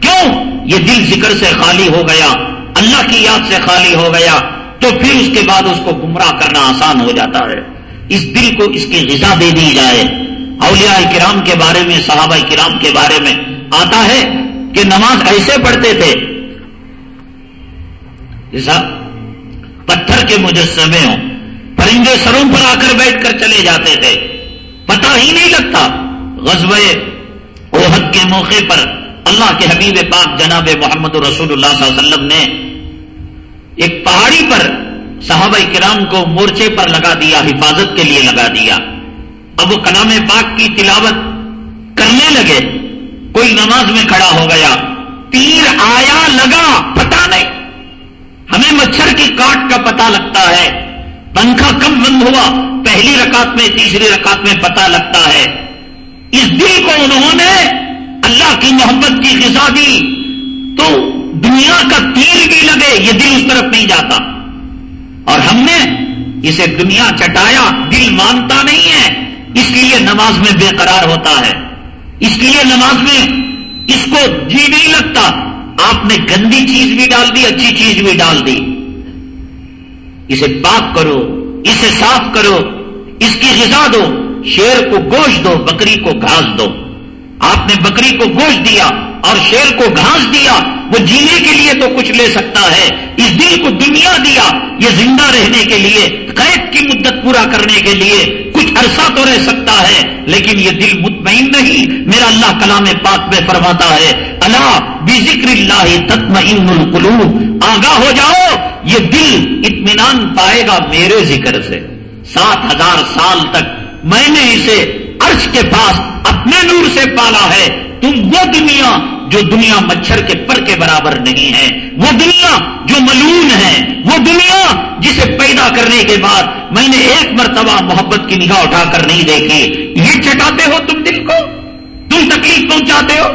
کیوں؟ یہ دل ذکر سے خالی ہو گیا، اللہ کی یاد سے خالی ہو گیا، تو پھر اس کے بعد اس کو گمراہ کرنا آسان ہو جاتا ہے۔ اس دل کو اس کی غذا دے دی جائے۔ اولیاء کرام کے بارے میں، صحابہ کرام کے بارے میں آتا ہے کہ نماز ایسے پڑھتے تھے۔ پتھر کے مجسمے ہوں، پرندے سروں پر آ کر بیٹھ کر چلے جاتے تھے۔ پتہ ہی نہیں لگتا۔ غزبے اوہد کے موقع پر اللہ کے حبیب پاک جناب محمد رسول اللہ صلی اللہ علیہ وسلم نے ایک پہاڑی پر صحابہ کرام کو مورچے پر لگا دیا، حفاظت کے لیے لگا دیا۔ اب وہ کلام پاک کی تلاوت کرنے لگے۔ کوئی نماز میں کھڑا ہو گیا۔ تیر آیا لگا پتا نہیں۔ ہمیں مچھر کی کاٹ کا پتا لگتا ہے۔ پنکھا کم بند ہوا۔ پہلی رکعت میں، تیسری رکعت میں پتا لگتا ہے۔ اس دل کو انہوں نے اللہ کی محبت کی غذا دی، تو دنیا کا تیر بھی لگے، یہ دل اس طرف نہیں جاتا۔ اور ہم نے اسے دنیا چٹایا، دل مانتا نہیں ہے۔ اس لیے نماز میں بے قرار ہوتا ہے۔ اس لیے نماز میں اس کو جی نہیں لگتا۔ آپ نے گندی چیز بھی ڈال دی، اچھی چیز بھی ڈال دی۔ اسے پاک کرو۔ اسے صاف کرو، اس کی غذا دو، شیر کو گوشت دو، بکری کو گھاس دو۔ آپ نے بکری کو گوشت دیا اور شیر کو گھاس دیا۔ وہ جینے کے لیے تو کچھ لے سکتا ہے۔ اس دل کو دنیا دیا یہ زندہ رہنے کے لیے، قید کی مدت پورا کرنے کے لیے کچھ عرصہ تو رہ سکتا ہے، لیکن یہ دل مطمئن نہیں، میرا اللہ کلام پاک میں فرماتا ہے اللہ بھی ذکر اللہ تطمئن القلوب آگاہ ہو جاؤ، یہ دل اطمینان پائے گا میرے ذکر سے۔ سات ہزار سال تک میں نے اسے عرش کے پاس اپنے نور سے پالا ہے۔ تم وہ دنیا جو دنیا مچھر کے پر کے برابر نہیں ہے، وہ دنیا جو ملون ہے، وہ دنیا جسے پیدا کرنے کے بعد میں نے ایک مرتبہ محبت کی نگاہ اٹھا کر نہیں دیکھی۔ یہ چٹاتے ہو تم دل کو؟ تم تکلیف پہنچاتے ہو؟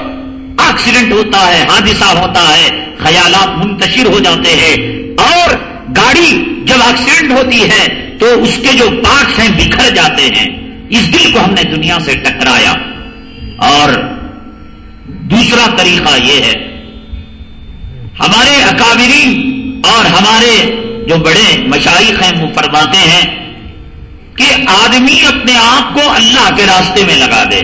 ایکسیڈنٹ ہوتا ہے، حادثہ ہوتا ہے، خیالات منتشر ہو جاتے ہیں۔ اور گاڑی جب ایکسیڈنٹ ہوتی ہے تو اس کے جو پارٹس ہیں بکھر جاتے ہیں۔ اس دل کو ہم نے دنیا سے ٹکرایا۔ اور دوسرا طریقہ یہ ہے، ہمارے اکابرین اور ہمارے جو بڑے مشائق ہیں، وہ فرماتے ہیں کہ آدمی اپنے آپ کو اللہ کے راستے میں لگا دے۔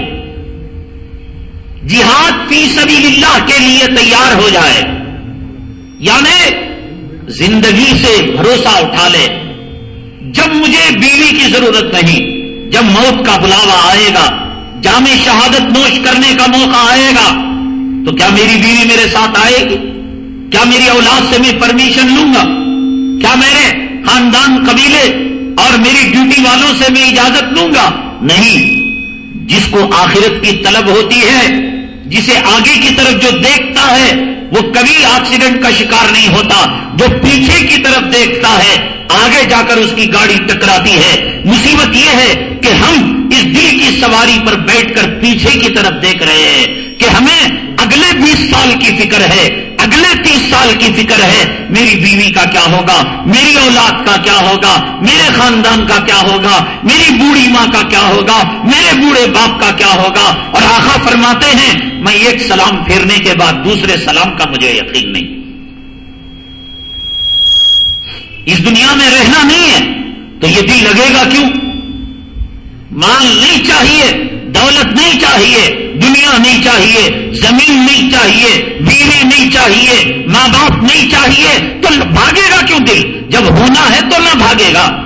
جہاد فی سبیل اللہ کے لیے تیار ہو جائے۔ یعنی زندگی سے بھروسہ اٹھا لے۔ جب مجھے بیوی کی ضرورت نہیں، جب موت کا بلاوا آئے گا، جامع شہادت نوش کرنے کا موقع آئے گا تو کیا میری بیوی میرے ساتھ آئے گی؟ کیا میری اولاد سے میں پرمیشن لوں گا؟ کیا میرے خاندان قبیلے اور میری ڈیوٹی والوں سے میں اجازت لوں گا؟ نہیں۔ جس کو آخرت کی طلب ہوتی ہے، جسے آگے کی طرف جو دیکھتا ہے، وہ کبھی ایکسیڈنٹ کا شکار نہیں ہوتا۔ جو پیچھے کی طرف دیکھتا ہے، آگے جا کر اس کی گاڑی ٹکراتی ہے۔ مصیبت یہ ہے کہ ہم اس دل کی سواری پر بیٹھ کر پیچھے کی طرف دیکھ رہے ہیں کہ ہمیں بیس سال کی فکر ہے، اگلے تیس سال کی فکر ہے، میری بیوی کا کیا ہوگا؟ میری اولاد کا کیا ہوگا؟ میرے خاندان کا کیا ہوگا؟ میری بوڑھی ماں کا کیا ہوگا؟ میرے بوڑھے باپ کا کیا ہوگا؟ اور آخا فرماتے ہیں، میں ایک سلام پھیرنے کے بعد دوسرے سلام کا مجھے یقین نہیں۔ اس دنیا میں رہنا نہیں ہے، تو یہ دل لگے گا کیوں؟ مال نہیں چاہیے، دولت نہیں چاہیے دنیا نہیں چاہیے، زمین نہیں چاہیے، بیوی نہیں چاہیے، ماں باپ نہیں چاہیے، تو بھاگے گا کیوں دل؟ جب ہونا ہے تو نہ بھاگے گا۔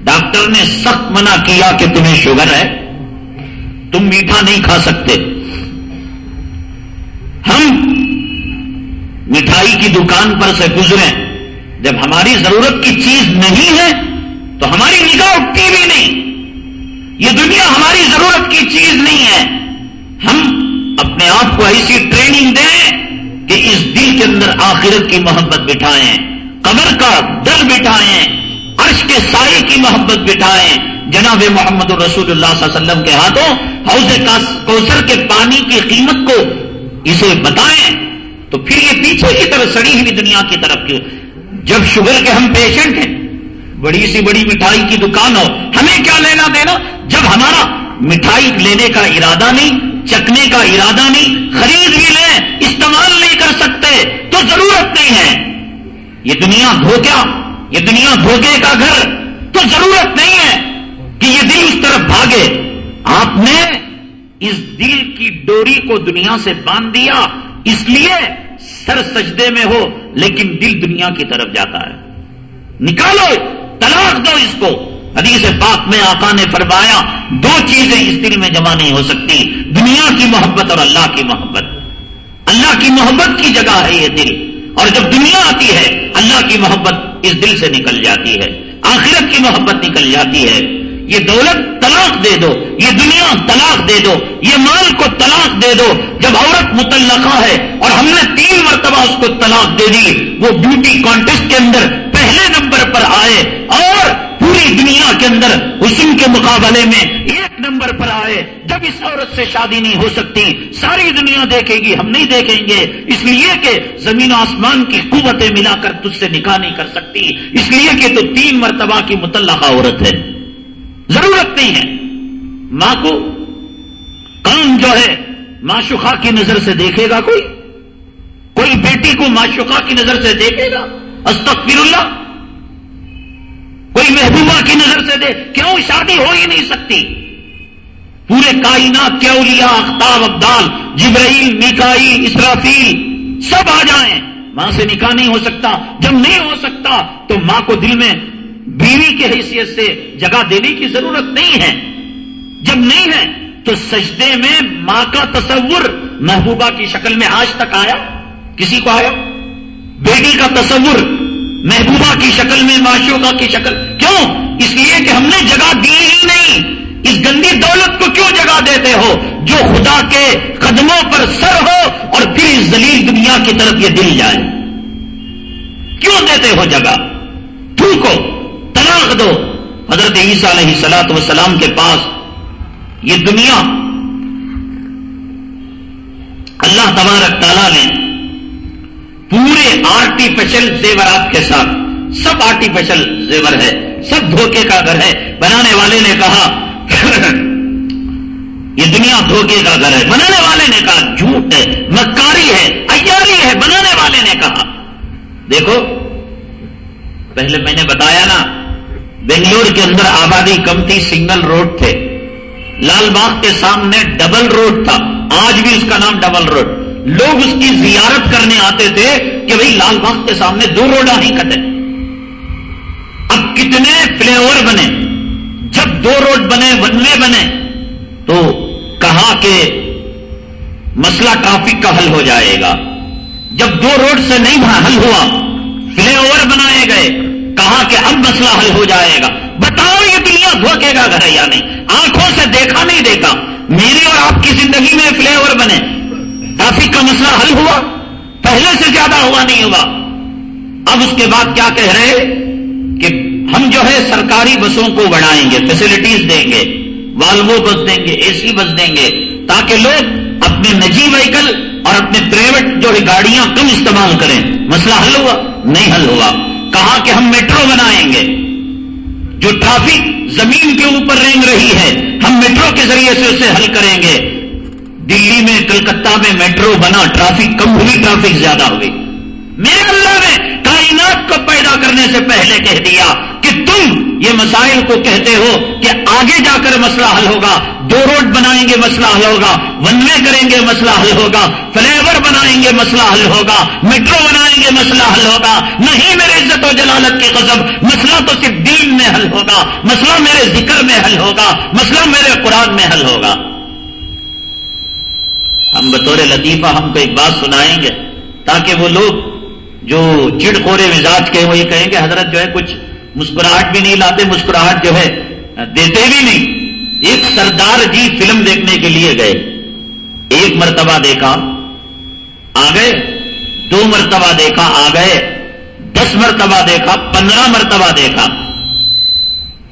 ڈاکٹر نے سخت منع کیا کہ تمہیں شوگر ہے۔ تم میٹھا نہیں کھا سکتے۔ ہم مٹھائی کی دکان پر سے گزرے۔ جب ہماری ضرورت کی چیز نہیں ہے تو ہماری نگاہ اٹھتی بھی نہیں۔ یہ دنیا ہماری ضرورت کی چیز نہیں ہے۔ ہم اپنے آپ کو ایسی ٹریننگ دیں کہ اس دل کے اندر آخرت کی محبت بٹھائیں، قبر کا ڈر بٹھائیں، عرش کے سائے کی محبت بٹھائیں۔ جناب محمد رسول اللہ صلی اللہ علیہ وسلم کے ہاتھوں حوض کوثر کے پانی کی قیمت کو اسے بتائیں۔ تو پھر یہ پیچھے کی طرف سڑی ہوئی دنیا کی طرف کی۔ جب شوگر کے ہم پیشنٹ ہیں، بڑی سی بڑی مٹھائی کی دکان ہو، ہمیں کیا لینا دینا؟ جب ہمارا مٹھائی لینے کا ارادہ نہیں چکنے کا ارادہ نہیں، خرید بھی لیں، استعمال نہیں کر سکتے، تو ضرورت نہیں ہے۔ یہ دنیا دھوکا یہ دنیا دھوکے کا گھر، تو ضرورت نہیں ہے کہ یہ دل اس طرف بھاگے۔ آپ نے اس دل کی ڈوری کو دنیا سے باندھ دیا، اس لیے سر سجدے میں ہو، لیکن دل دنیا کی طرف جاتا ہے۔ نکالو، طلاق دو اس کو۔ حدیث پاک میں آقا نے فرمایا، دو چیزیں اس دل میں جمع نہیں ہو سکتی، دنیا کی محبت اور اللہ کی محبت۔ اللہ کی محبت کی جگہ ہے یہ دل۔ اور جب دنیا آتی ہے، اللہ کی محبت اس دل سے نکل جاتی ہے۔ آخرت کی محبت نکل جاتی ہے۔ یہ دولت طلاق دے دو، یہ دنیا طلاق دے دو، یہ مال کو طلاق دے دو۔ جب عورت متعلقہ ہے اور ہم نے تین مرتبہ اس کو طلاق دے دی، وہ بیوٹی کانٹیسٹ کے اندر پہلے نمبر پر آئے اور پوری دنیا کے اندر حسن کے مقابلے میں ایک نمبر پر آئے۔ جب اس عورت سے شادی نہیں ہو سکتی، ساری دنیا دیکھے گی، ہم نہیں دیکھیں گے۔ اس لیے کہ زمین و آسمان کی قوتیں ملا کر تجھ سے نکاح نہیں کر سکتی۔ اس لیے کہ تو تین مرتبہ کی متعلقہ عورت ہے۔ ضرورت نہیں ہے۔ ماں کو کام جو ہے، معشوقہ کی نظر سے دیکھے گا کوئی؟ کوئی بیٹی کو معشوقہ کی نظر سے دیکھے گا؟ استغفر اللہ۔ کوئی محبوبہ کی نظر سے دے کیوں شادی ہو ہی نہیں سکتی؟ پورے کائنات کیا لیا اختاب، ابدال، جبرائیل میکائی اسرافیل سب آ جائیں۔ ماں سے نکاح نہیں ہو سکتا جب نہیں ہو سکتا۔ تو ماں کو دل میں بیوی کی حیثیت سے جگہ دینے کی ضرورت نہیں ہے۔ جب نہیں ہے، تو سجدے میں ماں کا تصور محبوبہ کی شکل میں آج تک آیا؟ کسی کو آیا؟ بیٹی کا تصور محبوبہ کی شکل میں، معشوقہ کی شکل۔ کیوں؟ اس لیے کہ ہم نے جگہ دی ہی نہیں۔ اس گندی دولت کو کیوں جگہ دیتے ہو؟ جو خدا کے قدموں پر سر ہو اور پھر اس زلیل دنیا کی طرف یہ دل جائے۔ کیوں دیتے ہو جگہ؟ تھوکو طلاق دو۔ حضرت عیسیٰ علیہ سلاط وسلام کے پاس یہ دنیا۔ اللہ تبارک تعالیٰ نے پورے آرٹیفیشل زیورات کے ساتھ۔ سب آرٹیفیشل زیور ہے، سب دھوکے کا گھر ہے۔ بنانے والے نے کہا، یہ دنیا دھوکے کا گھر ہے۔ بنانے والے نے کہا، جھوٹ ہے، مکاری ہے ایاری ہے۔ بنانے والے نے کہا۔ دیکھو، پہلے میں نے بتایا نا، بنگلور کے اندر آبادی کم تھی سنگل روڈ تھے۔ لال باغ کے سامنے ڈبل روڈ تھا۔ آج بھی اس کا نام ڈبل روڈ لوگ اس کی زیارت کرنے آتے تھے کہ بھئی لال باغ کے سامنے دو روڈا ہی کٹے۔ اب کتنے فلے اوور بنے۔ جب دو روڈ بنے ون وے بنے، تو کہا کہ مسئلہ ٹرافک کا حل ہو جائے گا۔ جب دو روڈ سے نہیں حل ہوا فلے اوور بنائے گئے۔ کہا کہ اب مسئلہ حل ہو جائے گا۔ بتاؤ یہ دنیا دھوکے گا گھر یا نہیں؟ آنکھوں سے دیکھا نہیں دیکھا۔ میری اور آپ کی زندگی میں فلے اوور بنے۔ ٹرافک کا مسئلہ حل ہوا، پہلے سے زیادہ ہوا نہیں ہوا۔ اب اس کے بعد کیا کہہ رہے کہ ہم جو ہے سرکاری بسوں کو بڑھائیں گے فیسلٹیز دیں گے والوو بس دیں گے، اے سی بس دیں گے، تاکہ لوگ اپنے نجی وہیکل اور اپنے پرائیویٹ جو ہے گاڑیاں کم استعمال کریں۔ مسئلہ حل ہوا، نہیں حل ہوا۔ کہا کہ ہم میٹرو بنائیں گے۔ جو ٹرافک زمین کے اوپر رینگ رہی ہے، ہم میٹرو کے ذریعے سے اسے حل کریں گے۔ دلی میں، کلکتہ میں میٹرو بنا، ٹرافک کم ہوئی ٹرافک زیادہ ہوئی میرے اللہ نے کائنات کو پیدا کرنے سے پہلے کہہ دیا کہ تم یہ مسائل کو کہتے ہو کہ آگے جا کر مسئلہ حل ہوگا۔ دو روڈ بنائیں گے، مسئلہ حل ہوگا۔ ون وے کریں گے، مسئلہ حل ہوگا۔ فلیور بنائیں گے، مسئلہ حل ہوگا۔ میٹرو بنائیں گے، مسئلہ حل ہوگا۔ نہیں میرے عزت و جلالت کی قسم، مسئلہ تو صرف دین میں حل ہوگا۔ مسئلہ میرے ذکر میں حل ہوگا۔ مسئلہ میرے قرآن میں حل ہوگا۔ ہم بطور لطیفہ ہم کو ایک بات سنائیں گے تاکہ وہ لوگ جو چڑ خورے مزاج کے وہ یہ کہیں گے، حضرت جو ہے، کچھ مسکراہٹ بھی نہیں لاتے، مسکراہٹ جو ہے، دیتے بھی نہیں۔ ایک سردار جی فلم دیکھنے کے لیے گئے۔ ایک مرتبہ دیکھا، آ گئے، دو مرتبہ دیکھا، آ گئے، دس مرتبہ دیکھا، پندرہ مرتبہ دیکھا۔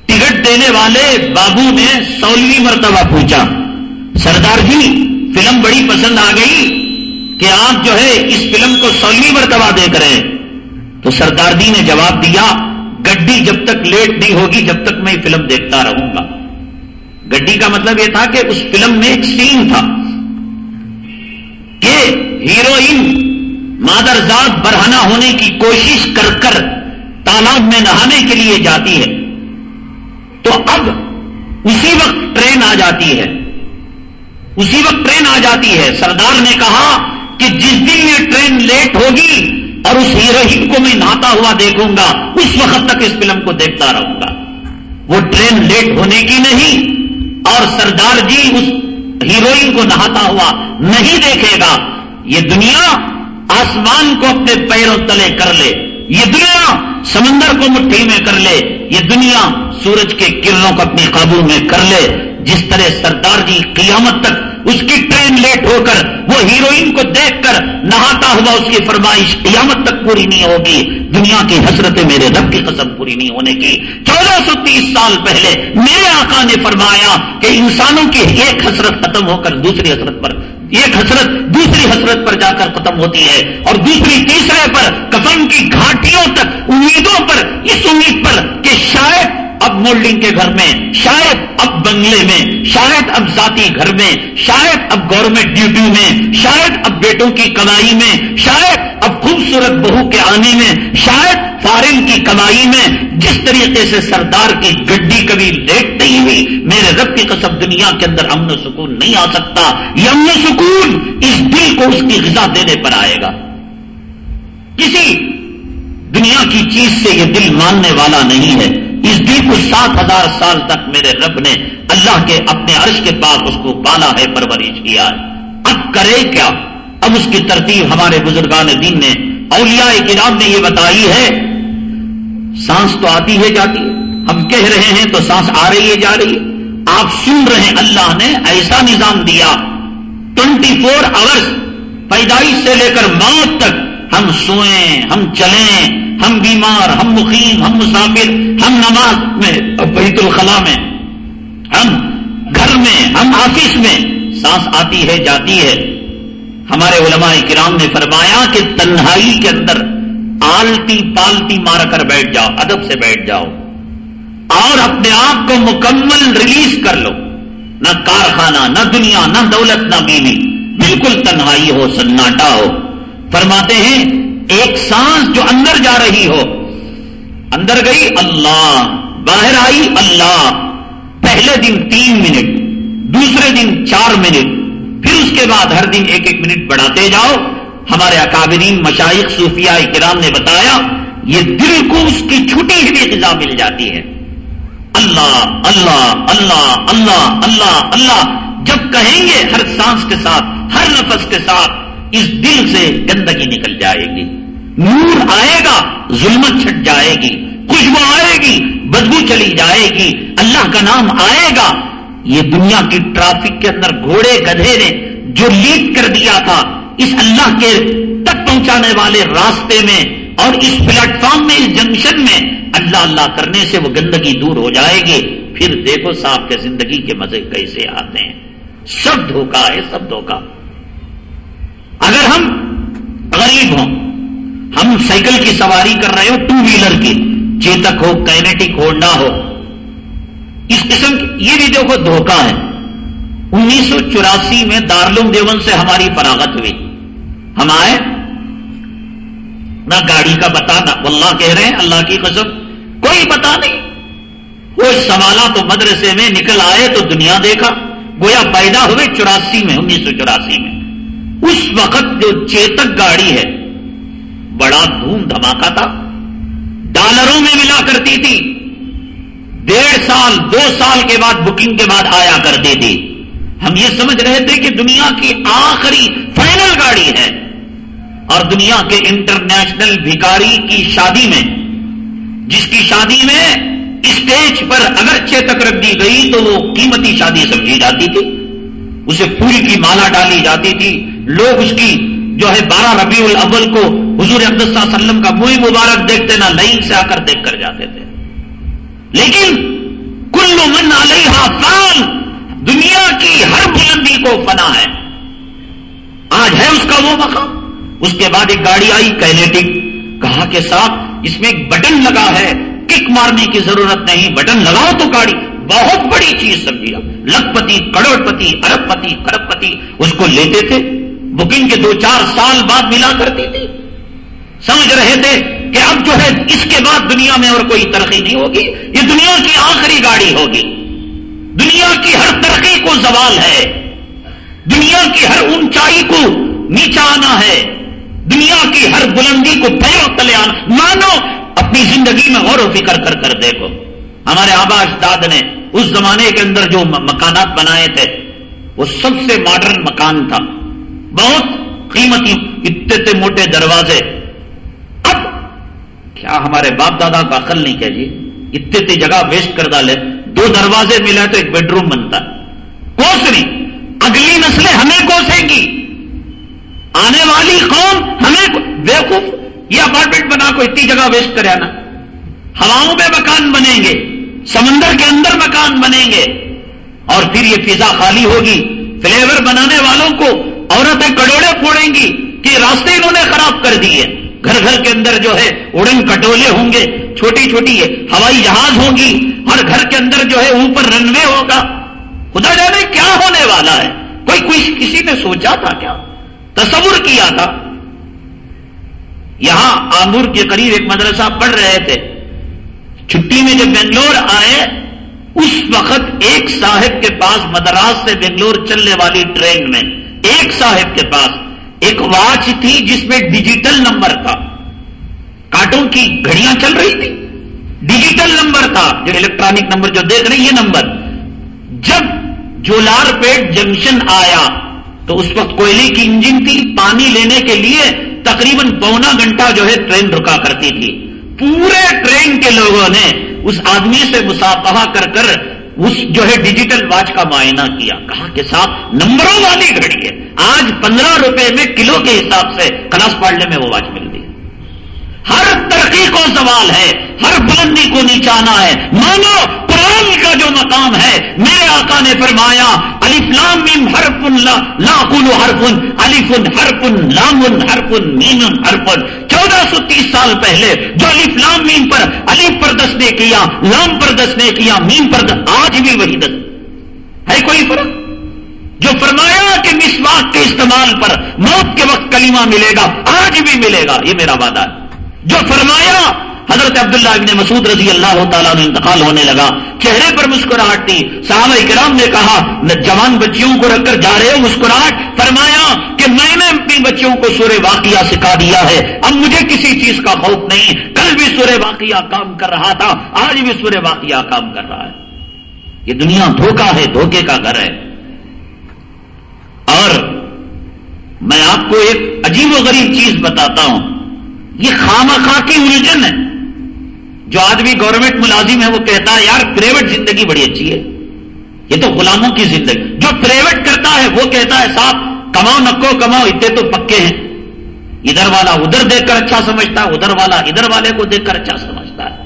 ٹکٹ دینے والے بابو نے سولہویں مرتبہ پوچھا، سردار جی فلم بڑی پسند آ گئی کہ آپ جو ہے اس فلم کو سولہویں مرتبہ دیکھ رہے ہیں۔ تو سردار جی نے جواب دیا، گڈی جب تک لیٹ نہیں ہوگی جب تک میں فلم دیکھتا رہوں گا۔ گڈی کا مطلب یہ تھا کہ اس فلم میں ایک سین تھا کہ ہیروئن مادرزاد برہنا ہونے کی کوشش کر کر تالاب میں نہانے کے لیے جاتی ہے۔ تو اب اسی وقت ٹرین آ جاتی ہے۔ اسی وقت ٹرین آ جاتی ہے۔ سردار نے کہا کہ جس دن یہ ٹرین لیٹ ہوگی اور اس ہیروئن کو میں نہاتا ہوا دیکھوں گا، اس وقت تک اس فلم کو دیکھتا رہوں گا۔ وہ ٹرین لیٹ ہونے کی نہیں اور سردار جی اس ہیروئن کو نہاتا ہوا نہیں دیکھے گا۔ یہ دنیا آسمان کو اپنے پیروں تلے کر لے۔ یہ دنیا سمندر کو مٹھی میں کر لے۔ یہ دنیا سورج کے کرنوں کو اپنے قابو میں کر لے۔ جس طرح سردار جی قیامت تک اس کی ٹرین لیٹ ہو کر وہ ہیروئن کو دیکھ کر نہاتا ہوا اس کی فرمائش قیامت تک پوری نہیں ہوگی۔ دنیا کی حسرتیں میرے رب کی قسم پوری نہیں ہونے کی۔ چودہ سو تیس سال پہلے میرے آقا نے فرمایا کہ انسانوں کی ایک حسرت ختم ہو کر دوسری حسرت پر ایک حسرت دوسری حسرت پر جا کر ختم ہوتی ہے اور دوسری تیسرے پر کفن کی گھاٹیوں تک، امیدوں پر، اس امید پر کہ شاید اب مولڈنگ کے گھر میں، شاید اب بنگلے میں، شاید اب ذاتی گھر میں، شاید اب گورنمنٹ ڈیوٹی میں، شاید اب بیٹوں کی کمائی میں، شاید اب خوبصورت بہو کے آنے میں، شاید فارن کی کمائی میں، جس طریقے سے سردار کی گڈی کبھی لیٹ نہیں ہوئی، میرے رب کی قسم دنیا کے اندر امن و سکون نہیں آ سکتا۔ یہ امن و سکون اس دل کو اس کی غذا دینے پر آئے گا۔ کسی دنیا کی چیز سے یہ دل ماننے والا نہیں ہے۔ اس دل کو سات ہزار سال تک میرے رب نے اللہ کے اپنے عرش کے پاس اس کو پالا ہے، پرورش کیا ہے۔ اب کرے کیا؟ اب اس کی ترتیب ہمارے بزرگان دین نے، اولیاء کرام نے یہ بتائی ہے۔ سانس تو آتی ہے، جاتی ہے۔ ہم کہہ رہے ہیں تو سانس آ رہی ہے، جا رہی ہے۔ آپ سن رہے ہیں، اللہ نے ایسا نظام دیا۔ ٹوینٹی فور آورس پیدائش سے لے کر موت تک ہم سوئیں، ہم چلیں، ہم بیمار، ہم مقیم، ہم مسافر، ہم نماز میں، بیت الخلا میں، ہم گھر میں، ہم آفس میں، سانس آتی ہے، جاتی ہے۔ ہمارے علماء کرام نے فرمایا کہ تنہائی کے اندر آلتی پالتی مار کر بیٹھ جاؤ، ادب سے بیٹھ جاؤ۔ اور اپنے آپ کو مکمل ریلیز کر لو۔ نہ کارخانہ، نہ دنیا، نہ دولت، نہ بیوی۔ بالکل تنہائی ہو، سناٹا ہو۔ فرماتے ہیں، ایک سانس جو اندر جا رہی ہو۔ اندر گئی، اللہ۔ باہر آئی، اللہ۔ پہلے دن تین منٹ، دوسرے دن چار منٹ۔ پھر اس کے بعد ہر دن ایک ایک منٹ بڑھاتے جاؤ۔ ہمارے اکابرین، مشائق، صوفیاء کرام نے بتایا، یہ دل کو اس کی چھٹی ہوئی غذا مل جاتی ہے۔ اللہ اللہ اللہ اللہ اللہ اللہ۔ جب کہیں گے ہر سانس کے ساتھ، ہر نفس کے ساتھ اس دل سے گندگی نکل جائے گی۔ نور آئے گا، ظلمت چھٹ جائے گی، خوشبو آئے گی، بدبو چلی جائے گی، اللہ کا نام آئے گا۔ یہ دنیا کی ٹرافک کے اندر گھوڑے گدھے نے جو لیڈ کر دیا تھا، اس اللہ کے تک پہنچانے والے راستے میں اور اس پلیٹ فارم میں، اس جنکشن میں اللہ اللہ کرنے سے وہ گندگی دور ہو جائے گی۔ پھر دیکھو صاحب کے زندگی کے مزے کیسے آتے ہیں۔ سب دھوکا ہے، سب دھوکا۔ اگر ہم غریب ہوں، ہم سائیکل کی سواری کر رہے ہو، ٹو ویلر کی، چیتک ہو کینیٹک ہو، نہ ہو۔ اس قسم کی، یہ بھی دیکھو، دھوکہ ہے۔ انیس سو چوراسی میں دارلوم دیون سے ہماری فراغت ہوئی۔ ہم آئے، نہ گاڑی کا پتا نہ اللہ کہہ رہے ہیں، اللہ کی قسم، کوئی پتا نہیں۔ وہ سوالا تو مدرسے میں نکل آئے تو دنیا دیکھا، گویا پیدا ہوئے چوراسی میں، انیس سو چوراسی میں۔ اس وقت جو چیتک گاڑی ہے، بڑا دھوم دھماکہ تھا۔ ڈالروں میں ملا کرتی تھی۔ ڈیڑھ سال، دو سال کے بعد بکنگ کے بعد آیا کرتی تھی۔ ہم یہ سمجھ رہے تھے کہ دنیا کی آخری فائنل گاڑی ہے۔ اور دنیا کے انٹرنیشنل بھکاری کی شادی میں، جس کی شادی میں اسٹیج پر اگر چیتک رکھ دی گئی تو وہ قیمتی شادی سمجھی جاتی تھی۔ اسے پھول کی مالا ڈالی جاتی تھی۔ لوگ اس کی جو ہے بارہ ربیع الاول کو حضور صلی اللہ علیہ وسلم کا موئی مبارک دیکھتے نہ لائن سے آ کر دیکھ کر جاتے تھے۔ لیکن کل من علیہ فان، دنیا کی ہر بلندی کو فنا ہے۔ آج ہے اس کا وہ مقام۔ اس کے بعد ایک گاڑی آئی کینیٹک کہا کہ صاحب، اس میں ایک بٹن لگا ہے۔ کک مارنے کی ضرورت نہیں، بٹن لگاؤ تو گاڑی۔ بہت بڑی چیز سمجھیا لکھپتی کروڑ پتی، ارب پتی کرب پتی، اس کو لیتے تھے۔ بکنگ کے دو چار سال بعد ملا کرتی تھی۔ سمجھ رہے تھے کہ اب جو ہے اس کے بعد دنیا میں اور کوئی ترقی نہیں ہوگی۔ یہ دنیا کی آخری گاڑی ہوگی۔ دنیا کی ہر ترقی کو زوال ہے۔ دنیا کی ہر اونچائی کو نیچا آنا ہے۔ دنیا کی ہر بلندی کو پیروں تلے آنا۔ مانو، اپنی زندگی میں غور و فکر کر کر دیکھو۔ ہمارے آبا اجداد نے اس زمانے کے اندر جو مکانات بنائے تھے، وہ سب سے ماڈرن مکان تھا۔ بہت قیمتی، اتنے موٹے دروازے۔ اب کیا ہمارے باپ دادا کو عقل نہیں کہ جی؟ اتنے جگہ ویسٹ کر ڈالے دو دروازے ملا تو ایک بیڈ روم بنتا۔ کوس نہیں اگلی نسلیں ہمیں کوسیں گی آنے والی قوم ہمیں بیوقوف یہ اپارٹمنٹ بنا کو اتنی جگہ ویسٹ کرے نا۔ ہواؤں میں مکان بنیں گے، سمندر کے اندر مکان بنیں گے۔ اور پھر یہ فضا خالی ہوگی۔ فلیور بنانے والوں کو عورتیں کڑوڑے پھوڑیں گی کہ راستے انہوں نے خراب کر دیے۔ گھر گھر کے اندر جو ہے اڑن کٹولے ہوں گے، چھوٹی چھوٹی ہوائی جہاز ہوں گی، ہر گھر کے اندر جو ہے اوپر رن وے ہوگا۔ خدا جانے کیا ہونے والا ہے۔ کوئی کوئی کسی نے سوچا تھا کیا؟ تصور کیا تھا؟ یہاں آمور کے قریب ایک مدرسہ پڑھ رہے تھے۔ چھٹی میں جب بنگلور آئے، اس وقت ایک صاحب کے پاس مدراس سے بنگلور چلنے والی ٹرین میں۔ ایک صاحب کے پاس ایک واچ تھی جس میں ڈیجیٹل نمبر تھا۔ کارٹون کی گھڑیاں چل رہی تھی ڈیجیٹل نمبر تھا۔ جو الیکٹرانک نمبر جو دیکھ رہی ہے نمبر۔ جب جولار پیٹ جنکشن آیا تو اس وقت کوئلے کی انجن تھی۔ پانی لینے کے لیے تقریباً پونا گھنٹہ جو ہے ٹرین رکا کرتی تھی۔ پورے ٹرین کے لوگوں نے اس آدمی سے مسافہ کر کر اس جو ہے ڈیجیٹل واچ کا معائنہ کیا۔ کہا کہ صاحب، نمبروں والی گھڑی ہے۔ آج پندرہ روپے میں کلو کے حساب سے کلاس پالنے میں وہ واچ مل ہر ترقی کو سوال ہے، ہر بلندی کو نیچانا ہے۔ مانو، قرآن کا جو مقام ہے، میرے آقا نے فرمایا لام میم ہر پن لا کلو ہر پن علی فن ہر پن لام ہر پن ہر پن چودہ سو تیس سال پہلے جو لام میم پر علی پر دس نے کیا، لام پر دس نے کیا، میم پر دس، آج بھی وہی دس۔ ہے کوئی فرق؟ جو فرمایا کہ مسواک کے استعمال پر موت کے وقت کلمہ ملے گا، آج بھی ملے گا، یہ میرا وعدہ ہے۔ جو فرمایا، حضرت عبداللہ ابن مسعود رضی اللہ تعالیٰ نے انتقال ہونے لگا، چہرے پر مسکراہٹ تھی۔ صحابہ کرام نے کہا جوان بچیوں کو رکھ کر جا رہے ہو مسکراہٹ۔ فرمایا کہ میں نے اپنی بچیوں کو سورہ واقعہ سکھا دیا ہے۔ اب مجھے کسی چیز کا خوف نہیں۔ کل بھی سورہ واقعہ کام کر رہا تھا، آج بھی سورہ واقعہ کام کر رہا ہے۔ یہ دنیا دھوکا ہے، دھوکے کا گھر ہے۔ اور میں آپ کو ایک عجیب و غریب چیز بتاتا ہوں۔ یہ خام خاں کی الجھن ہے۔ جو آدمی گورنمنٹ ملازم ہے وہ کہتا ہے، یار پرائیویٹ زندگی بڑی اچھی ہے۔ یہ تو غلاموں کی زندگی۔ جو پرائیویٹ کرتا ہے وہ کہتا ہے، صاحب، کماؤ، نکو، کماؤ، اتنے تو پکے ہیں۔ ادھر والا ادھر دیکھ کر اچھا سمجھتا ہے، ادھر والا ادھر والے کو دیکھ کر اچھا سمجھتا ہے۔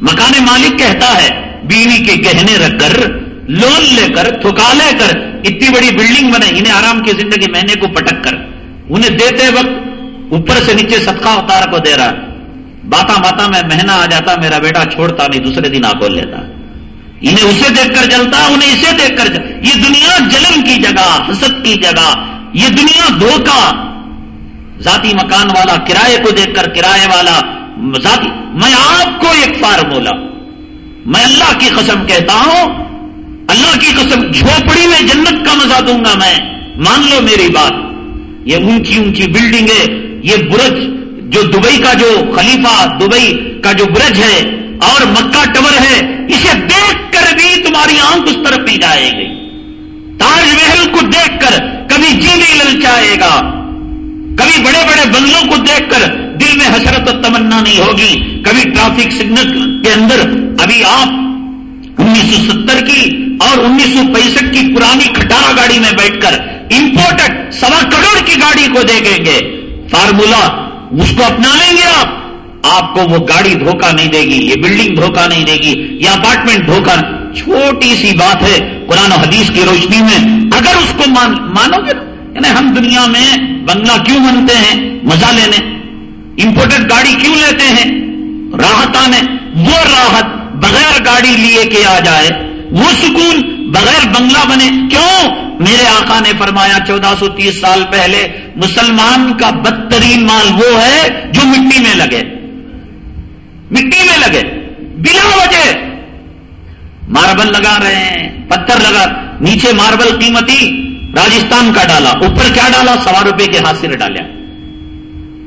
مکان مالک کہتا ہے، بیوی کے گہنے رکھ کر، لون لے کر، تھکا لے کر، اتنی بڑی بلڈنگ بنے انہیں آرام کی زندگی، مہینے کو پٹک کر۔ انہیں دیتے وقت اوپر سے نیچے صدقہ اتار کو دے رہا باتا باتا میں مہینہ آ جاتا، میرا بیٹا چھوڑتا نہیں، دوسرے دن آ کھول لیتا۔ انہیں اسے دیکھ کر جلتا، انہیں اسے دیکھ کر جل... یہ دنیا جلن کی جگہ، حسد کی جگہ، یہ دنیا دھوکا ذاتی مکان والا، کرائے کو دیکھ کر کرائے والا۔ ذاتی، میں آپ کو ایک فارمولا۔ میں اللہ کی قسم کہتا ہوں، اللہ کی قسم جھوپڑی میں جنت کا مزہ دوں گا میں۔ مان لو میری بات۔ یہ اونچی اونچی بلڈنگ ہے یہ برج جو دبئی کا جو خلیفہ، دبئی کا جو برج ہے اور مکہ ٹور ہے، اسے دیکھ کر بھی تمہاری آنکھ اس طرف نہیں جائے گی۔ تاج محل کو دیکھ کر کبھی جی نہیں للچائے گا۔ کبھی بڑے بڑے بنگلوں کو دیکھ کر دل میں حسرت و تمنا نہیں ہوگی۔ کبھی ٹریفک سگنل کے اندر ابھی آپ انیس سو ستر کی اور انیس سو پینسٹھ کی پرانی کھٹارا گاڑی میں بیٹھ کر امپورٹڈ سوا کروڑ کی گاڑی کو دیکھیں گے۔ فارمولا، اس کو اپنا لیں گے آپ۔ آپ کو وہ گاڑی دھوکہ نہیں دے گی، یہ بلڈنگ دھوکہ نہیں دے گی، یہ اپارٹمنٹ دھوکہ چھوٹی سی بات ہے، قرآن و حدیث کی روشنی میں اگر اس کو مان مانو گے یعنی ہم دنیا میں بنگلہ کیوں بنتے ہیں؟ مزہ لینے۔ امپورٹڈ گاڑی کیوں لیتے ہیں؟ راحت آنے۔ وہ راحت بغیر گاڑی لیے کے آ جائے۔ وہ سکون بغیر بنگلہ بنے کیوں؟ میرے آقا نے فرمایا چودہ سو تیس سال پہلے مسلمان کا بدترین مال وہ ہے جو مٹی میں لگے۔ مٹی میں لگے۔ بلا وجہ۔ ماربل لگا رہے ہیں، پتھر لگا۔ نیچے ماربل قیمتی راجستھان کا ڈالا۔ اوپر کیا ڈالا؟ سوا روپے کے ہاتھ سے ڈالیا۔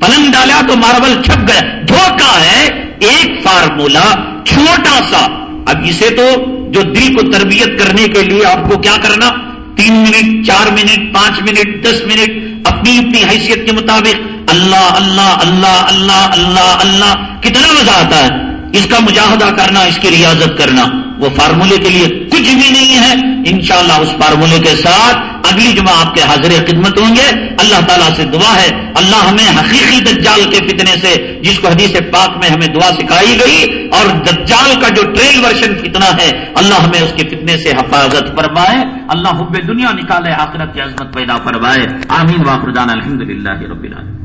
پلنگ ڈالا تو ماربل چھپ گیا دھوکا ہے، ایک فارمولا چھوٹا سا۔ اب اسے تو جو دل کو تربیت کرنے کے لیے آپ کو کیا کرنا؟ تین منٹ، چار منٹ، پانچ منٹ، دس منٹ، اپنی اپنی حیثیت کے مطابق اللہ اللہ اللہ اللہ اللہ اللہ، کتنا مزہ آتا ہے؟ اس کا مجاہدہ کرنا، اس کی ریاضت کرنا، وہ فارمولے کے لیے کچھ بھی نہیں ہے۔ انشاءاللہ اس فارمولے کے ساتھ اگلی جمعہ آپ کے حاضر خدمت ہوں گے۔ اللہ تعالیٰ سے دعا ہے۔ اللہ ہمیں حقیقی دجال کے فتنے سے، جس کو حدیث پاک میں ہمیں دعا سکھائی گئی، اور دجال کا جو ٹریل ورژن فتنہ ہے، اللہ ہمیں اس کے فتنے سے حفاظت فرمائے۔ اللہ حب دنیا نکالے، آخرت کی عظمت پیدا فرمائے۔ آمین واخردان الحمد للہ رب العالمین۔